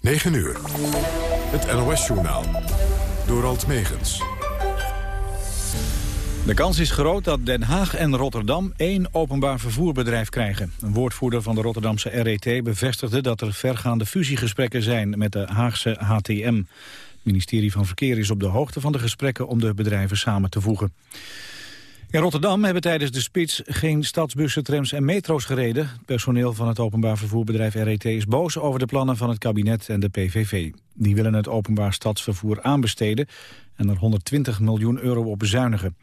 9 uur. Het NOS-journaal. Door Alt Megens. De kans is groot dat Den Haag en Rotterdam één openbaar vervoerbedrijf krijgen. Een woordvoerder van de Rotterdamse RET bevestigde dat er vergaande fusiegesprekken zijn met de Haagse HTM. Het ministerie van Verkeer is op de hoogte van de gesprekken om de bedrijven samen te voegen. In Rotterdam hebben tijdens de spits geen stadsbussen, trams en metro's gereden. Het personeel van het openbaar vervoerbedrijf RET is boos over de plannen van het kabinet en de PVV. Die willen het openbaar stadsvervoer aanbesteden en er 120 miljoen euro op bezuinigen.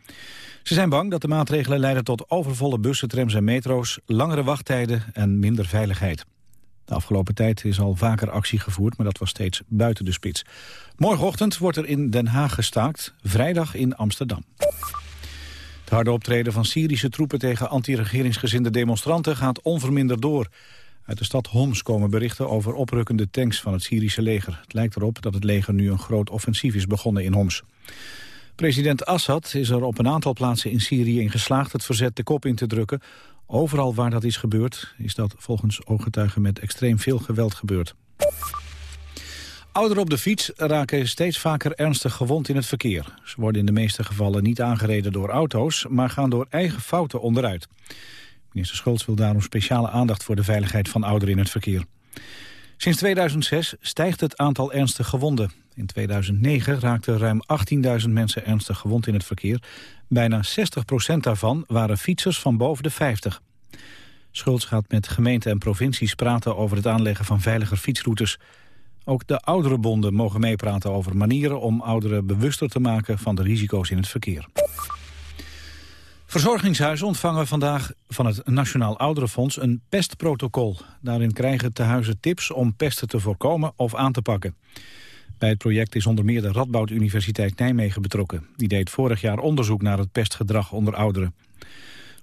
Ze zijn bang dat de maatregelen leiden tot overvolle bussen, trams en metro's, langere wachttijden en minder veiligheid. De afgelopen tijd is al vaker actie gevoerd, maar dat was steeds buiten de spits. Morgenochtend wordt er in Den Haag gestaakt, vrijdag in Amsterdam. Het harde optreden van Syrische troepen tegen anti-regeringsgezinde demonstranten gaat onverminderd door. Uit de stad Homs komen berichten over oprukkende tanks van het Syrische leger. Het lijkt erop dat het leger nu een groot offensief is begonnen in Homs. President Assad is er op een aantal plaatsen in Syrië in geslaagd het verzet de kop in te drukken. Overal waar dat is gebeurd, is dat volgens ooggetuigen met extreem veel geweld gebeurd. Ouderen op de fiets raken steeds vaker ernstig gewond in het verkeer. Ze worden in de meeste gevallen niet aangereden door auto's, maar gaan door eigen fouten onderuit. Minister Schultz wil daarom speciale aandacht voor de veiligheid van ouderen in het verkeer. Sinds 2006 stijgt het aantal ernstig gewonden. In 2009 raakten ruim 18.000 mensen ernstig gewond in het verkeer. Bijna 60% daarvan waren fietsers van boven de 50. Schultz gaat met gemeenten en provincies praten over het aanleggen van veiliger fietsroutes. Ook de ouderenbonden mogen meepraten over manieren om ouderen bewuster te maken van de risico's in het verkeer. Verzorgingshuizen ontvangen vandaag van het Nationaal Ouderenfonds een pestprotocol. Daarin krijgen tehuizen tips om pesten te voorkomen of aan te pakken. Bij het project is onder meer de Radboud Universiteit Nijmegen betrokken. Die deed vorig jaar onderzoek naar het pestgedrag onder ouderen.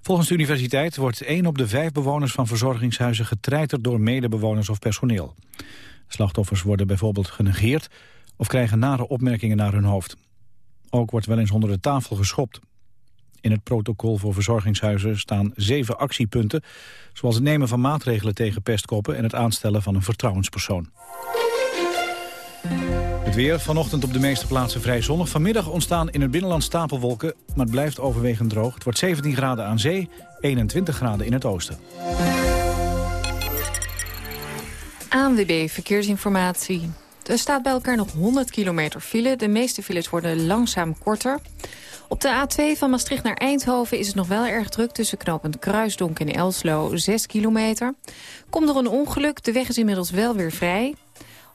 Volgens de universiteit wordt één op de vijf bewoners van verzorgingshuizen getreiterd door medebewoners of personeel. Slachtoffers worden bijvoorbeeld genegeerd of krijgen nare opmerkingen naar hun hoofd. Ook wordt wel eens onder de tafel geschopt. In het protocol voor verzorgingshuizen staan zeven actiepunten... zoals het nemen van maatregelen tegen pestkoppen... en het aanstellen van een vertrouwenspersoon. Het weer vanochtend op de meeste plaatsen vrij zonnig. Vanmiddag ontstaan in het binnenland stapelwolken, maar het blijft overwegend droog. Het wordt 17 graden aan zee, 21 graden in het oosten. ANWB Verkeersinformatie. Er staat bij elkaar nog 100 kilometer file. De meeste files worden langzaam korter. Op de A2 van Maastricht naar Eindhoven is het nog wel erg druk... tussen knooppunt Kruisdonk en Elslo, 6 kilometer. Komt er een ongeluk, de weg is inmiddels wel weer vrij.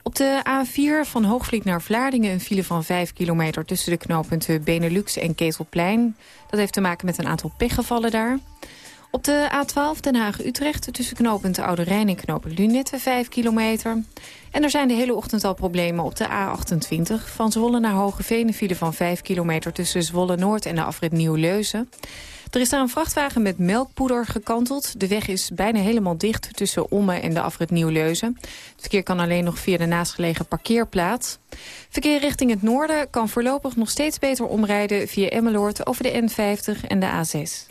Op de A4 van Hoogvliet naar Vlaardingen een file van 5 kilometer... tussen de knooppunten Benelux en Ketelplein. Dat heeft te maken met een aantal pechgevallen daar. Op de A12 Den Haag-Utrecht tussen knooppunt Oude Rijn en knooppunt Lunette 5 kilometer. En er zijn de hele ochtend al problemen op de A28. Van Zwolle naar Hogeveen een van 5 kilometer tussen Zwolle-Noord en de afrit Nieuw-Leuzen. Er is daar een vrachtwagen met melkpoeder gekanteld. De weg is bijna helemaal dicht tussen Omme en de afrit Nieuw-Leuzen. Het verkeer kan alleen nog via de naastgelegen parkeerplaats. Verkeer richting het noorden kan voorlopig nog steeds beter omrijden... via Emmeloord over de N50 en de A6.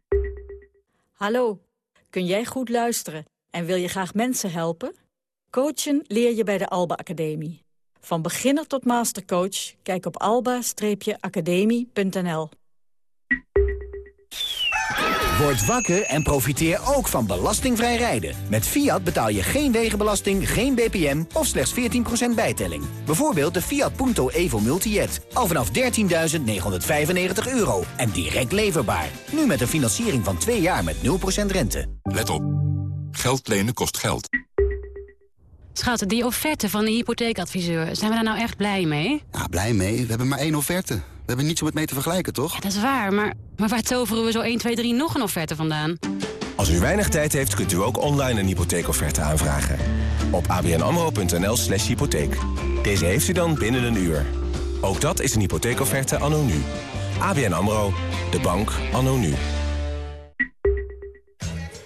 Hallo, kun jij goed luisteren en wil je graag mensen helpen? Coachen leer je bij de Alba Academie. Van beginner tot mastercoach, kijk op alba-academie.nl. Word wakker en profiteer ook van belastingvrij rijden. Met Fiat betaal je geen wegenbelasting, geen BPM of slechts 14% bijtelling. Bijvoorbeeld de Fiat Punto Evo Multijet. Al vanaf 13.995 euro en direct leverbaar. Nu met een financiering van 2 jaar met 0% rente. Let op. Geld lenen kost geld. Schat, die offerte van de hypotheekadviseur, zijn we daar nou echt blij mee? Ja, blij mee. We hebben maar één offerte. We hebben niets om het mee te vergelijken, toch? Ja, dat is waar, maar, maar waar toveren we zo 1, 2, 3 nog een offerte vandaan? Als u weinig tijd heeft, kunt u ook online een hypotheekofferte aanvragen. Op abnamro.nl slash hypotheek. Deze heeft u dan binnen een uur. Ook dat is een hypotheekofferte anno nu. ABN AMRO, de bank anno nu.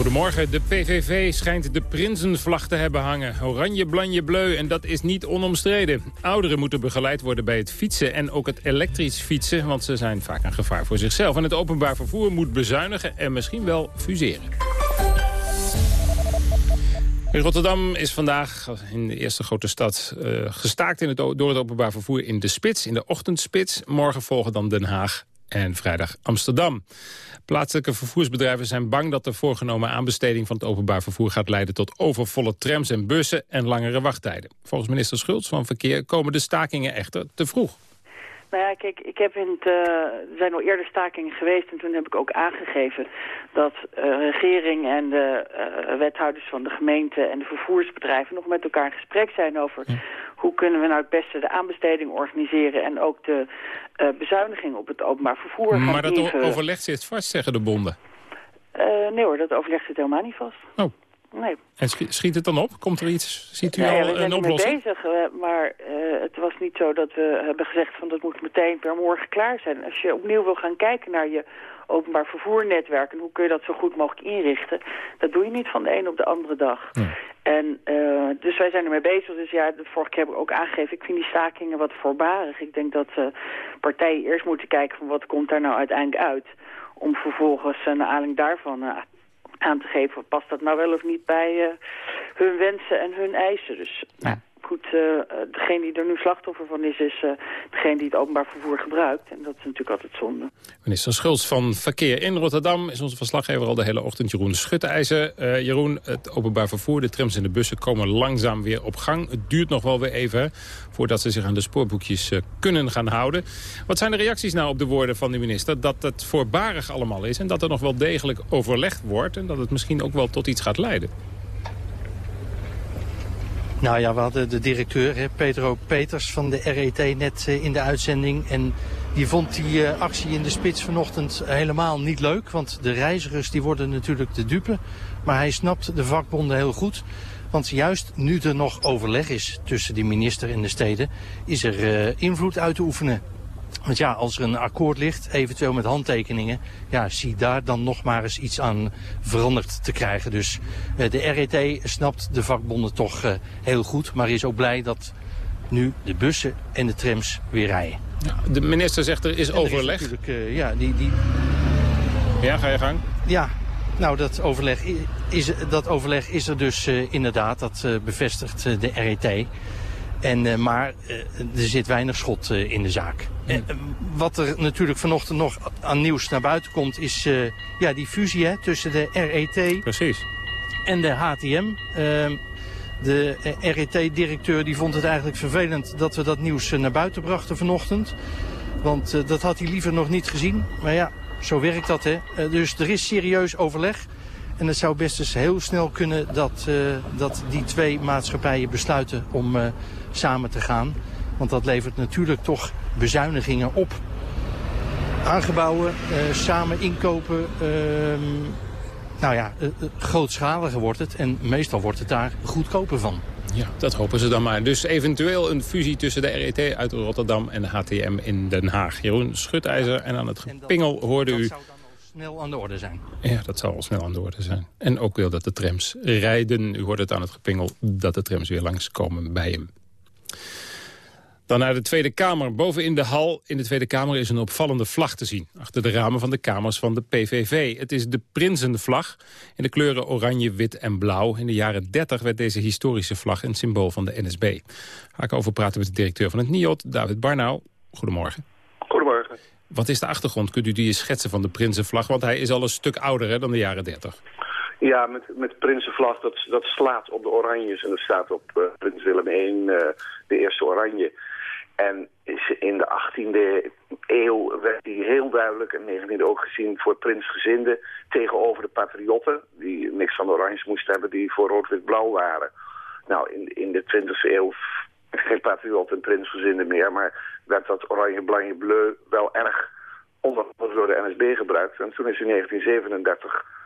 Goedemorgen. De PVV schijnt de prinsenvlag te hebben hangen. Oranje, blanje, bleu. En dat is niet onomstreden. Ouderen moeten begeleid worden bij het fietsen en ook het elektrisch fietsen. Want ze zijn vaak een gevaar voor zichzelf. En het openbaar vervoer moet bezuinigen en misschien wel fuseren. In Rotterdam is vandaag in de eerste grote stad uh, gestaakt in het, door het openbaar vervoer in de spits, in de ochtendspits. Morgen volgen dan Den Haag en vrijdag Amsterdam. Plaatselijke vervoersbedrijven zijn bang dat de voorgenomen aanbesteding van het openbaar vervoer gaat leiden tot overvolle trams en bussen en langere wachttijden. Volgens minister Schultz van Verkeer komen de stakingen echter te vroeg. Nou ja, kijk, ik heb in het, uh, er zijn al eerder stakingen geweest en toen heb ik ook aangegeven dat uh, regering en de uh, wethouders van de gemeente en de vervoersbedrijven nog met elkaar in gesprek zijn over hoe kunnen we nou het beste de aanbesteding organiseren en ook de bezuiniging op het openbaar vervoer gaan Maar dat overleg zit vast, zeggen de bonden. nee hoor, dat overleg zit helemaal niet vast. Oh. Nee. En schiet het dan op? Komt er iets? Ziet u nee, al we zijn een oplossing? mee bezig, maar uh, het was niet zo dat we hebben gezegd van dat moet meteen per morgen klaar zijn. Als je opnieuw wil gaan kijken naar je openbaar vervoernetwerk en hoe kun je dat zo goed mogelijk inrichten, dat doe je niet van de een op de andere dag. Ja. En uh, dus wij zijn ermee bezig. Dus ja, de vorige keer heb ik ook aangegeven, ik vind die stakingen wat voorbarig. Ik denk dat uh, partijen eerst moeten kijken van wat komt daar nou uiteindelijk uit. Om vervolgens een aanleiding daarvan aan te geven, past dat nou wel of niet bij uh, hun wensen en hun eisen. Dus nou, goed, uh, degene die er nu slachtoffer van is, is uh, degene die het openbaar vervoer gebruikt. En dat is natuurlijk altijd zonde. Minister Schultz van Verkeer in Rotterdam is onze verslaggever al de hele ochtend, Jeroen Schutteijzer. Jeroen, het openbaar vervoer, de trams en de bussen komen langzaam weer op gang. Het duurt nog wel weer even voordat ze zich aan de spoorboekjes kunnen gaan houden. Wat zijn de reacties nou op de woorden van de minister? Dat het voorbarig allemaal is en dat er nog wel degelijk overlegd wordt... en dat het misschien ook wel tot iets gaat leiden. Nou ja, we hadden de directeur, Pedro Peters van de RET, net uh, in de uitzending. En die vond die uh, actie in de spits vanochtend helemaal niet leuk. Want de reizigers die worden natuurlijk de dupe. Maar hij snapt de vakbonden heel goed. Want juist nu er nog overleg is tussen de minister en de steden... is er uh, invloed uit te oefenen. Want ja, als er een akkoord ligt, eventueel met handtekeningen... ja, zie daar dan nog maar eens iets aan veranderd te krijgen. Dus uh, de RET snapt de vakbonden toch uh, heel goed... maar is ook blij dat nu de bussen en de trams weer rijden. Ja, de minister zegt er is overleg. Er is uh, ja, die, die... ja, ga je gang. Ja, nou, dat overleg is, dat overleg is er dus inderdaad. Dat bevestigt de RET. En, uh, maar uh, er zit weinig schot uh, in de zaak. En, wat er natuurlijk vanochtend nog aan nieuws naar buiten komt... is ja, die fusie hè, tussen de RET Precies. en de HTM. Ehm, de RET-directeur die vond het eigenlijk vervelend dat we dat nieuws naar buiten brachten vanochtend. Want dat had hij liever nog niet gezien. Maar ja, zo werkt dat. Hè. dus er is serieus overleg. En het zou best eens heel snel kunnen dat, dat die twee maatschappijen besluiten om samen te gaan. Want dat levert natuurlijk toch bezuinigingen op. Aangebouwen, uh, samen inkopen. Uh, nou ja, uh, grootschaliger wordt het. En meestal wordt het daar goedkoper van. Ja, dat hopen ze dan maar. Dus eventueel een fusie tussen de RET uit Rotterdam en de HTM in Den Haag. Jeroen Schutijzer en aan het gepingel hoorde u... snel aan de orde zijn. Ja, dat zal wel snel aan de orde zijn. En ook wil dat de trams rijden. U hoort het aan het gepingel dat de trams weer langskomen bij hem. Dan naar de Tweede Kamer. Boven in de hal in de Tweede Kamer is een opvallende vlag te zien. Achter de ramen van de kamers van de PVV. Het is de Prinsenvlag in de kleuren oranje, wit en blauw. In de jaren 30 werd deze historische vlag een symbool van de NSB. Ga ik over praten met de directeur van het NIOD, David Barnau. Goedemorgen. Goedemorgen. Wat is de achtergrond? Kunt u die schetsen van de Prinsenvlag? Want hij is al een stuk ouder hè, dan de jaren 30. Ja, met, met Prinsenvlag, dat, dat slaat op de oranjes. En dat staat op uh, Prins Willem I, uh, de eerste oranje. En in de 18e eeuw werd hij heel duidelijk, en 19e ook gezien, voor prinsgezinden tegenover de patriotten, die niks van de oranjes moesten hebben, die voor rood-wit-blauw waren. Nou, in, in de 20e eeuw geen patriot en prinsgezinden meer, maar werd dat oranje-blanje-bleu wel erg onder door de NSB gebruikt. En toen is in 1937 uh,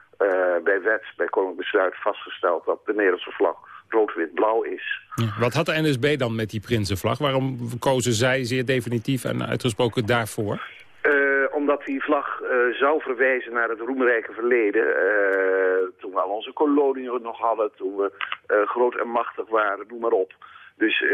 bij wet, bij koninklijk besluit, vastgesteld dat de Nederlandse vlag rood-wit-blauw is. Wat had de NSB dan met die prinsenvlag? Waarom kozen zij zeer definitief en uitgesproken daarvoor? Uh, omdat die vlag uh, zou verwijzen naar het roemrijke verleden. Uh, toen we al onze koloniën nog hadden, toen we groot en machtig waren, noem maar op. Dus,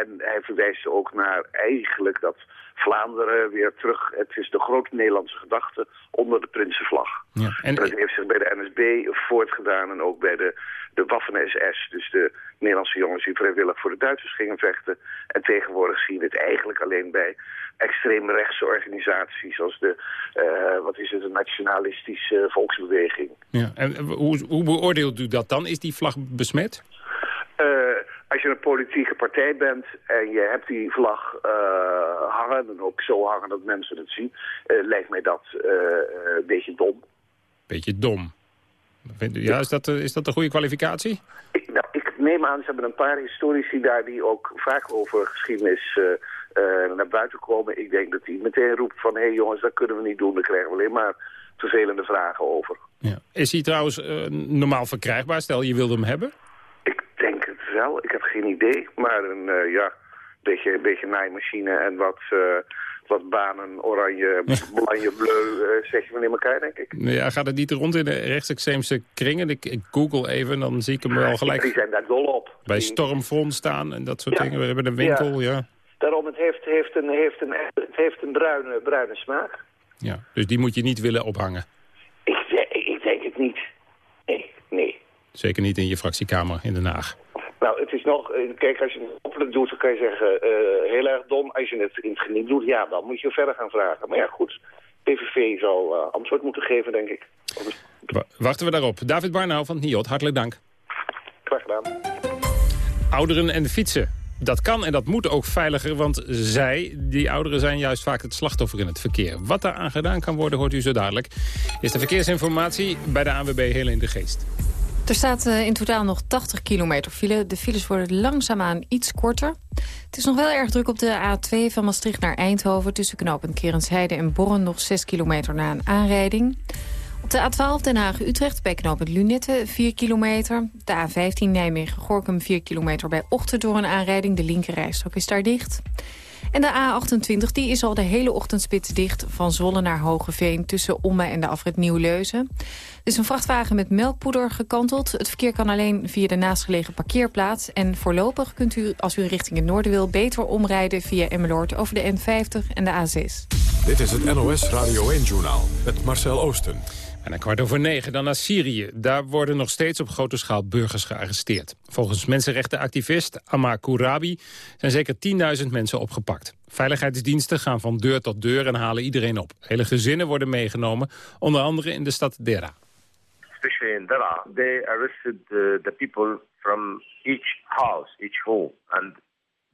en hij verwijst ook naar eigenlijk dat Vlaanderen weer terug... Het is de grote Nederlandse gedachte onder de Prinsenvlag. Ja, en... dat heeft zich bij de NSB voortgedaan en ook bij de, de Waffen-SS. Dus de Nederlandse jongens die vrijwillig voor de Duitsers gingen vechten. En tegenwoordig zien we het eigenlijk alleen bij extreemrechtse organisaties... als de, uh, wat is het, de nationalistische volksbeweging. Ja, en hoe, hoe beoordeelt u dat dan? Is die vlag besmet? Uh, als je een politieke partij bent en je hebt die vlag uh, hangen... en ook zo hangen dat mensen het zien... Uh, lijkt mij dat een beetje dom. Beetje dom. Ja, is dat, is dat een goede kwalificatie? Ik, nou, ik neem aan, ze hebben een paar historici daar... die ook vaak over geschiedenis naar buiten komen. Ik denk dat die meteen roept van... hé hey jongens, dat kunnen we niet doen, daar krijgen we alleen maar vervelende vragen over. Ja. Is hij trouwens normaal verkrijgbaar? Stel, je wilde hem hebben? wel. Ik heb geen idee. Maar een, uh, ja, beetje, een beetje naaimachine en wat, uh, wat banen, oranje, blanje, bleu, uh, zeg je van in elkaar, denk ik. Ja, gaat het niet rond in de rechtsextreemse kringen? Ik, ik google even, dan zie ik hem wel gelijk. Die zijn daar dol op. Bij Stormfront staan en dat soort dingen. We hebben een winkel, ja. ja. Daarom, het heeft, heeft, een, heeft, een, het heeft een bruine, bruine smaak. Ja, dus die moet je niet willen ophangen? Ik, ik denk het niet. Nee, nee. Zeker niet in je fractiekamer in Den Haag. Nou, het is nog... Kijk, als je het openlijk doet, dan kan je zeggen... Uh, heel erg dom. Als je het in het geniet doet, ja, dan moet je verder gaan vragen. Maar ja, goed. PVV zou uh, antwoord moeten geven, denk ik. Wachten we daarop. David Barnau van NIOD, hartelijk dank. Graag gedaan. Ouderen en fietsen. Dat kan en dat moet ook veiliger, want zij, die ouderen, zijn juist vaak het slachtoffer in het verkeer. Wat daar aan gedaan kan worden, hoort u zo dadelijk. Is de verkeersinformatie bij de ANWB heel in de geest. Er staat uh, in totaal nog 80 kilometer file. De files worden langzaamaan iets korter. Het is nog wel erg druk op de A2 van Maastricht naar Eindhoven... tussen knooppunt Kerensheide en Borren nog 6 kilometer na een aanrijding. Op de A12 Den Haag-Utrecht bij knooppunt Lunette 4 kilometer. De A15 Nijmegen-Gorkum 4 kilometer bij Ochten door een aanrijding. De linkerrijstrook is daar dicht. En de A28 die is al de hele ochtendspits dicht van Zwolle naar Hogeveen... tussen Omme en de afrit Nieuw-Leuzen. Er is een vrachtwagen met melkpoeder gekanteld. Het verkeer kan alleen via de naastgelegen parkeerplaats. En voorlopig kunt u, als u richting het noorden wil... beter omrijden via Emmeloord over de N50 en de A6. Dit is het NOS Radio 1-journaal met Marcel Oosten. En een kwart over negen dan naar Syrië. Daar worden nog steeds op grote schaal burgers gearresteerd. Volgens mensenrechtenactivist Ammar Kourabi zijn zeker 10.000 mensen opgepakt. Veiligheidsdiensten gaan van deur tot deur en halen iedereen op. Hele gezinnen worden meegenomen, onder andere in de stad Dera. Especially in Dera, they arrested the, people from each house, each home. And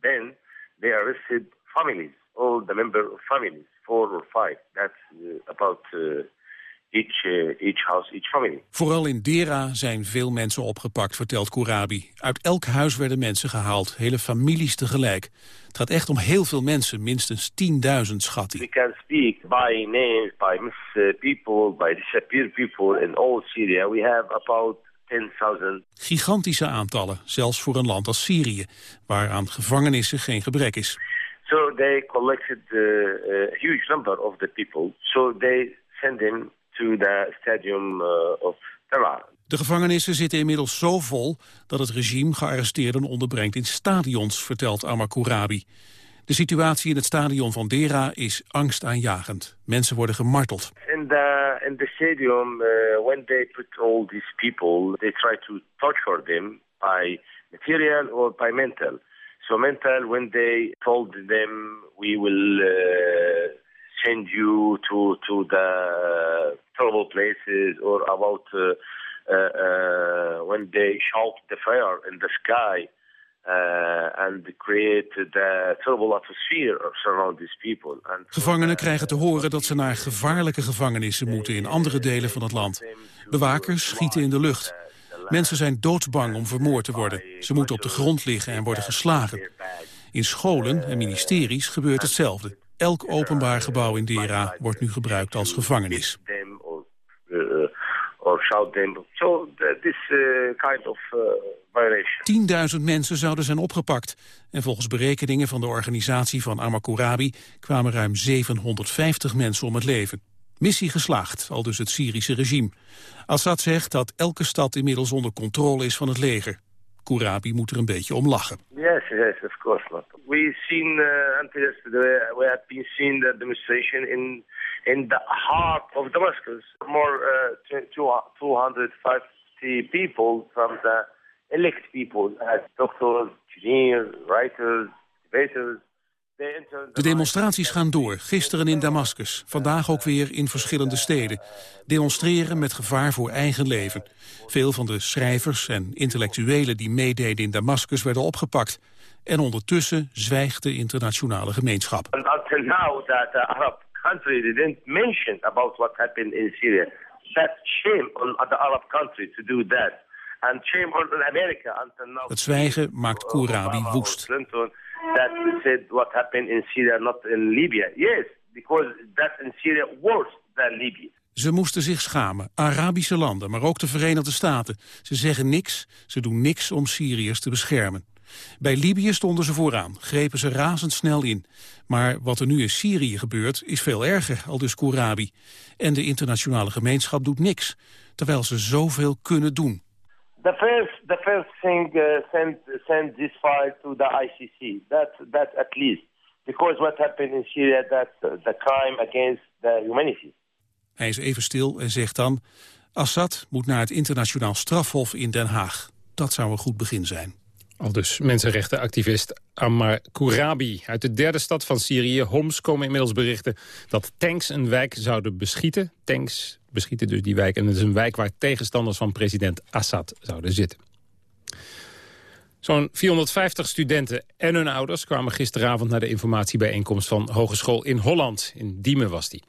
then they arrested families, all the member of families, four or five. That's uh, about... Uh, each, uh, each house, each family. Vooral in Dera zijn veel mensen opgepakt, vertelt Kourabi. Uit elk huis werden mensen gehaald, hele families tegelijk. Het gaat echt om heel veel mensen, minstens 10.000 schat We can speak by names, by missing people, by disappeared people in all Syria. We have about 10.000. Gigantische aantallen, zelfs voor een land als Syrië, waar aan gevangenissen geen gebrek is. So they collected a uh, huge number of the people. So they send them to the stadium uh, of Terra. De gevangenissen zitten inmiddels zo vol dat het regime gearresteerden onderbrengt in stadions, vertelt Amar Kourabi. De situatie in het stadion van Dera is angstaanjagend. Mensen worden gemarteld. In the in the stadium, uh, when they put all these people, they try to torture them by material or by mental. So mental, when they told them we will uh, send you to to the terrible places or about uh, uh, uh, when they shout the fire in the sky and create the terrible atmosphere surround these people. And Gevangenen krijgen te horen dat ze naar gevaarlijke gevangenissen moeten in andere delen van het land. Bewakers schieten in de lucht. Mensen zijn doodsbang om vermoord te worden. Ze moeten op de grond liggen en worden geslagen. In scholen en ministeries gebeurt hetzelfde. Elk openbaar gebouw in Dera wordt nu gebruikt als gevangenis. 10.000 mensen zouden zijn opgepakt. En volgens berekeningen van de organisatie van Ammar Kourabi... kwamen ruim 750 mensen om het leven. Missie geslaagd, al dus het Syrische regime. Assad zegt dat elke stad inmiddels onder controle is van het leger. Kourabi moet er een beetje om lachen. Yes, yes, of course not. We've seen uh, until yesterday, we have been seeing the demonstration in in the heart of Damascus. More uh, two- 250 people from the elect people, as doctors, engineers, writers, debaters. De demonstraties gaan door, gisteren in Damascus, vandaag ook weer in verschillende steden. Demonstreren met gevaar voor eigen leven. Veel van de schrijvers en intellectuelen die meededen in Damascus werden opgepakt. En ondertussen zwijgt de internationale gemeenschap. And until now, that the Arab country didn't mention about what happened in Syria. That shame on the Arab country to do that. And shame on America until now. Het zwijgen maakt Kourabi woest. Clinton that said what happened in Syria, not in Libya. Yes, because that's in Syria worse than Libya. Ze moesten zich schamen, Arabische landen, maar ook de Verenigde Staten. Ze zeggen niks, ze doen niks om Syriërs te beschermen. Bij Libië stonden ze vooraan, grepen ze razendsnel in. Maar wat er nu in Syrië gebeurt, is veel erger, al dus Kourabi. En de internationale gemeenschap doet niks, terwijl ze zoveel kunnen doen. The first, the first thing, uh, send send this file to the ICC. That that at least, because what happened in Syria, that's the crime against the humanity. Hij is even stil en zegt dan... Assad moet naar het internationaal strafhof in Den Haag. Dat zou een goed begin zijn. Al dus mensenrechtenactivist Ammar Kourabi. Uit de derde stad van Syrië, Homs, komen inmiddels berichten... dat tanks een wijk zouden beschieten. Tanks beschieten dus die wijk. En het is een wijk waar tegenstanders van president Assad zouden zitten. Zo'n 450 studenten en hun ouders kwamen gisteravond... naar de informatiebijeenkomst van Hogeschool in Holland. In Diemen was die.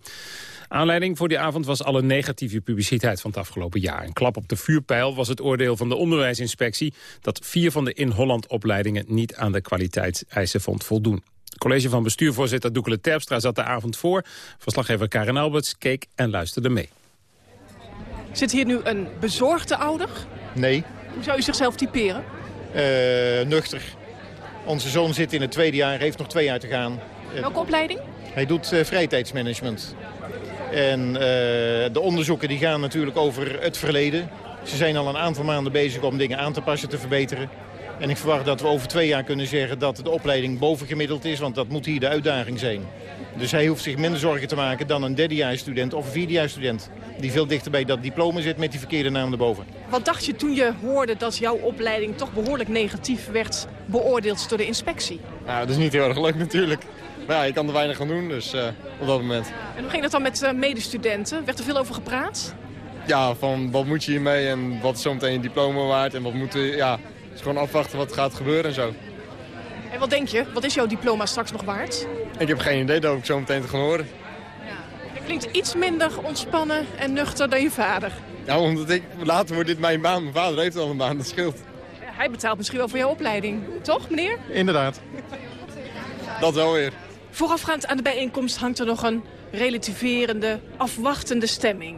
Aanleiding voor die avond was alle negatieve publiciteit van het afgelopen jaar. Een klap op de vuurpijl was het oordeel van de onderwijsinspectie... dat vier van de in Holland opleidingen niet aan de kwaliteitseisen vond voldoen. Het college van bestuurvoorzitter Doekele Terpstra zat de avond voor. Verslaggever Karen Alberts keek en luisterde mee. Zit hier nu een bezorgde ouder? Nee, Hoe zou u zichzelf typeren? eh, nuchter. Onze zoon zit in het tweede jaar, heeft nog twee jaar te gaan. Eh, Welke opleiding? Hij doet eh, vrije tijdsmanagement. En de onderzoeken die gaan natuurlijk over het verleden. Ze zijn al een aantal maanden bezig om dingen aan te passen, te verbeteren. En ik verwacht dat we over twee jaar kunnen zeggen dat de opleiding bovengemiddeld is, want dat moet hier de uitdaging zijn. Dus hij hoeft zich minder zorgen te maken dan een derdejaarsstudent of een vierdejaarsstudent. Die veel dichter bij dat diploma zit met die verkeerde naam erboven. Wat dacht je toen je hoorde dat jouw opleiding toch behoorlijk negatief werd beoordeeld door de inspectie? Nou, dat is niet heel erg leuk natuurlijk. Maar ja, je kan er weinig aan doen, dus eh, op dat moment. En hoe ging dat dan met eh, medestudenten? Werd er veel over gepraat? Ja, van wat moet je hiermee en wat is zometeen je diploma waard en wat moet ja, het is gewoon afwachten wat gaat gebeuren en zo. En wat denk je? Wat is jouw diploma straks nog waard? Ik heb geen idee, dat hoop ik zo meteen te gaan horen. Je klinkt iets minder ontspannen en nuchter dan je vader. Ja, omdat ik, later wordt dit mijn baan, mijn vader heeft al een baan, dat scheelt. Hij betaalt misschien wel voor jouw opleiding. Toch, meneer? Inderdaad. Dat wel weer. Voorafgaand aan de bijeenkomst hangt er nog een relativerende, afwachtende stemming.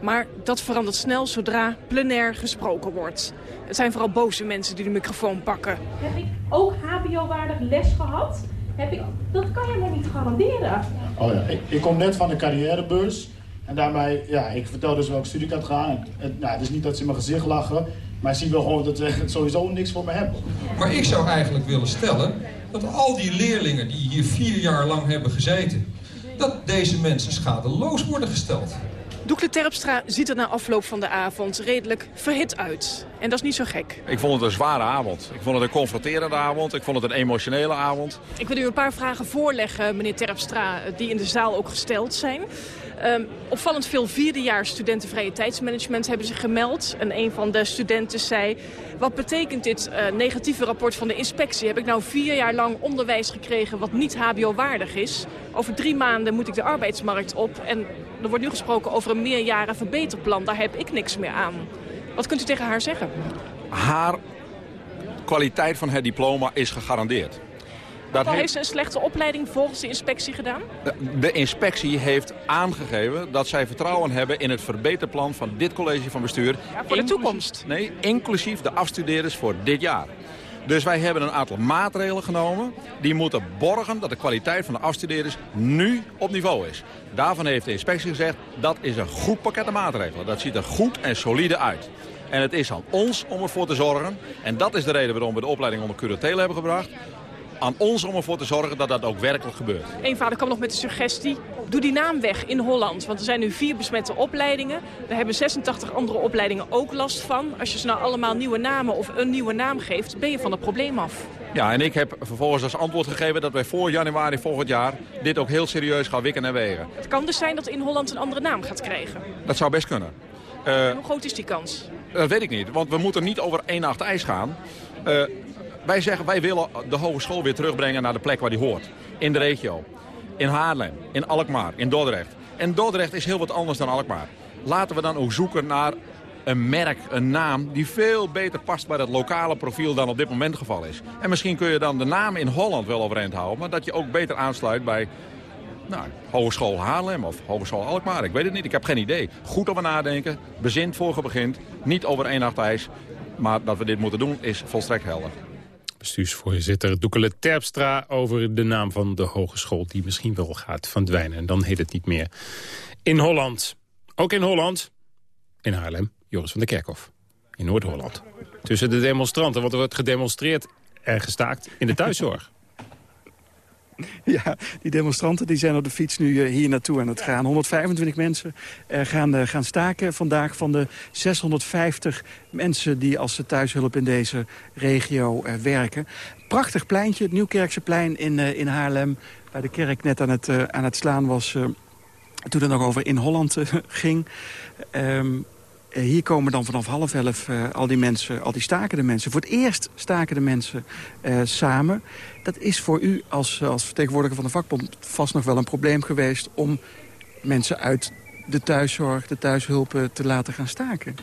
Maar dat verandert snel zodra plenair gesproken wordt. Het zijn vooral boze mensen die de microfoon pakken. Heb ik ook hbo-waardig les gehad? Heb ik, dat kan je maar niet garanderen. Oh ja, ik, ik kom net van de carrièrebeurs. En daarbij, ja, ik vertel dus welke studie ik had gedaan. En, het, nou, het is niet dat ze in mijn gezicht lachen, maar ze zien wel gewoon dat ze sowieso niks voor me hebben. Maar ik zou eigenlijk willen stellen dat al die leerlingen die hier vier jaar lang hebben gezeten, dat deze mensen schadeloos worden gesteld. Doekle Terpstra ziet er na afloop van de avond redelijk verhit uit. En dat is niet zo gek. Ik vond het een zware avond. Ik vond het een confronterende avond. Ik vond het een emotionele avond. Ik wil u een paar vragen voorleggen, meneer Terpstra, die in de zaal ook gesteld zijn. Um, opvallend veel vierdejaars studenten vrije tijdsmanagement hebben zich gemeld. En een van de studenten zei, wat betekent dit uh, negatieve rapport van de inspectie? Heb ik nou vier jaar lang onderwijs gekregen wat niet hbo-waardig is? Over drie maanden moet ik de arbeidsmarkt op. En er wordt nu gesproken over een meerjaren verbeterplan. Daar heb ik niks meer aan. Wat kunt u tegen haar zeggen? Haar kwaliteit van het diploma is gegarandeerd. Dat heeft... heeft ze een slechte opleiding volgens de inspectie gedaan? De inspectie heeft aangegeven dat zij vertrouwen hebben in het verbeterplan van dit college van bestuur. Ja, voor de toekomst? Nee, inclusief de afstudeerders voor dit jaar. Dus wij hebben een aantal maatregelen genomen. Die moeten borgen dat de kwaliteit van de afstudeerders nu op niveau is. Daarvan heeft de inspectie gezegd, dat is een goed pakket aan maatregelen. Dat ziet er goed en solide uit. En het is aan ons om ervoor te zorgen. En dat is de reden waarom we de opleiding onder curatele hebben gebracht aan ons om ervoor te zorgen dat dat ook werkelijk gebeurt. Eén vader kwam nog met de suggestie, doe die naam weg in Holland. Want er zijn nu vier besmette opleidingen. We hebben 86 andere opleidingen ook last van. Als je ze nou allemaal nieuwe namen of een nieuwe naam geeft, ben je van het probleem af. Ja, en ik heb vervolgens als antwoord gegeven dat wij voor januari volgend jaar dit ook heel serieus gaan wikken en wegen. Het kan dus zijn dat in Holland een andere naam gaat krijgen. Dat zou best kunnen. Uh, hoe groot is die kans? Dat weet ik niet, want we moeten niet over één nacht ijs gaan. Uh, wij zeggen, wij willen de hogeschool weer terugbrengen naar de plek waar die hoort. In de regio. In Haarlem, in Alkmaar, in Dordrecht. En Dordrecht is heel wat anders dan Alkmaar. Laten we dan ook zoeken naar een merk, een naam... die veel beter past bij het lokale profiel dan op dit moment het geval is. En misschien kun je dan de naam in Holland wel overeind houden... maar dat je ook beter aansluit bij nou, Hogeschool Haarlem of Hogeschool Alkmaar. Ik weet het niet, ik heb geen idee. Goed over nadenken, bezint voor begint. Niet over één nacht ijs. Maar dat we dit moeten doen is volstrekt helder bestuursvoorzitter Doekele Terpstra... over de naam van de hogeschool die misschien wel gaat verdwijnen. En dan heet het niet meer in Holland. Ook in Holland, in Haarlem, Joris van der Kerkhof. In Noord-Holland. Tussen de demonstranten, want er wordt gedemonstreerd en gestaakt in de thuiszorg. Ja, die demonstranten die zijn op de fiets nu eh, hier naartoe aan het gaan. 125 mensen uh, gaan, uh, gaan staken vandaag van de 650 mensen die als thuishulp in deze regio werken. Prachtig pleintje, het Nieuwkerkse plein in, in Haarlem. Waar de kerk net aan het, aan het slaan was toen het nog over in Holland ging. Um, hier komen dan vanaf half elf uh, al die mensen, al die stakende mensen... voor het eerst stakende mensen uh, samen. Dat is voor u als, als vertegenwoordiger van de vakbond vast nog wel een probleem geweest... om mensen uit de thuiszorg, de thuishulpen te laten gaan staken.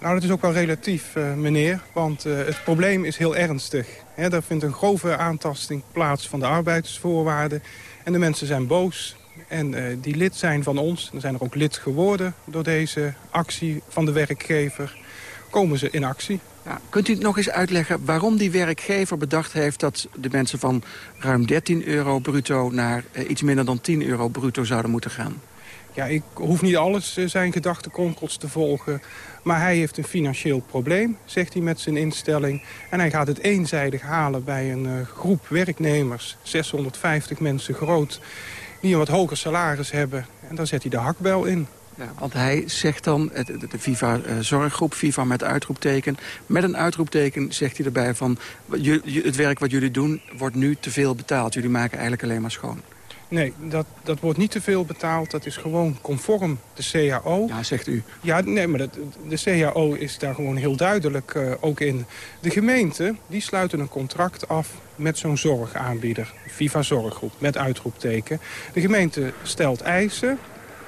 Nou, dat is ook wel relatief, meneer. Want het probleem is heel ernstig. He, er vindt een grove aantasting plaats van de arbeidsvoorwaarden. En de mensen zijn boos. En uh, die lid zijn van ons, en zijn er ook lid geworden door deze actie van de werkgever, komen ze in actie. Ja, kunt u nog eens uitleggen waarom die werkgever bedacht heeft... dat de mensen van ruim 13 euro bruto naar uh, iets minder dan 10 euro bruto zouden moeten gaan? Ja, ik hoef niet alles uh, zijn gedachtenkronkels te volgen. Maar hij heeft een financieel probleem, zegt hij met zijn instelling. En hij gaat het eenzijdig halen bij een groep werknemers. 650 mensen groot die wat hoger salaris hebben. En dan zet hij de hakbel in. Ja, want hij zegt dan, de, FIFA uh, zorggroep, FIFA met uitroepteken. Met een uitroepteken zegt hij erbij van... het werk wat jullie doen wordt nu te veel betaald. Jullie maken eigenlijk alleen maar schoon. Nee, dat, dat wordt niet te veel betaald. Dat is gewoon conform de CAO. Ja, zegt u. Ja, nee, maar dat, de CAO is daar gewoon heel duidelijk uh, ook in. De gemeenten die sluiten een contract af met zo'n zorgaanbieder. FIFA Zorggroep, met uitroepteken. De gemeente stelt eisen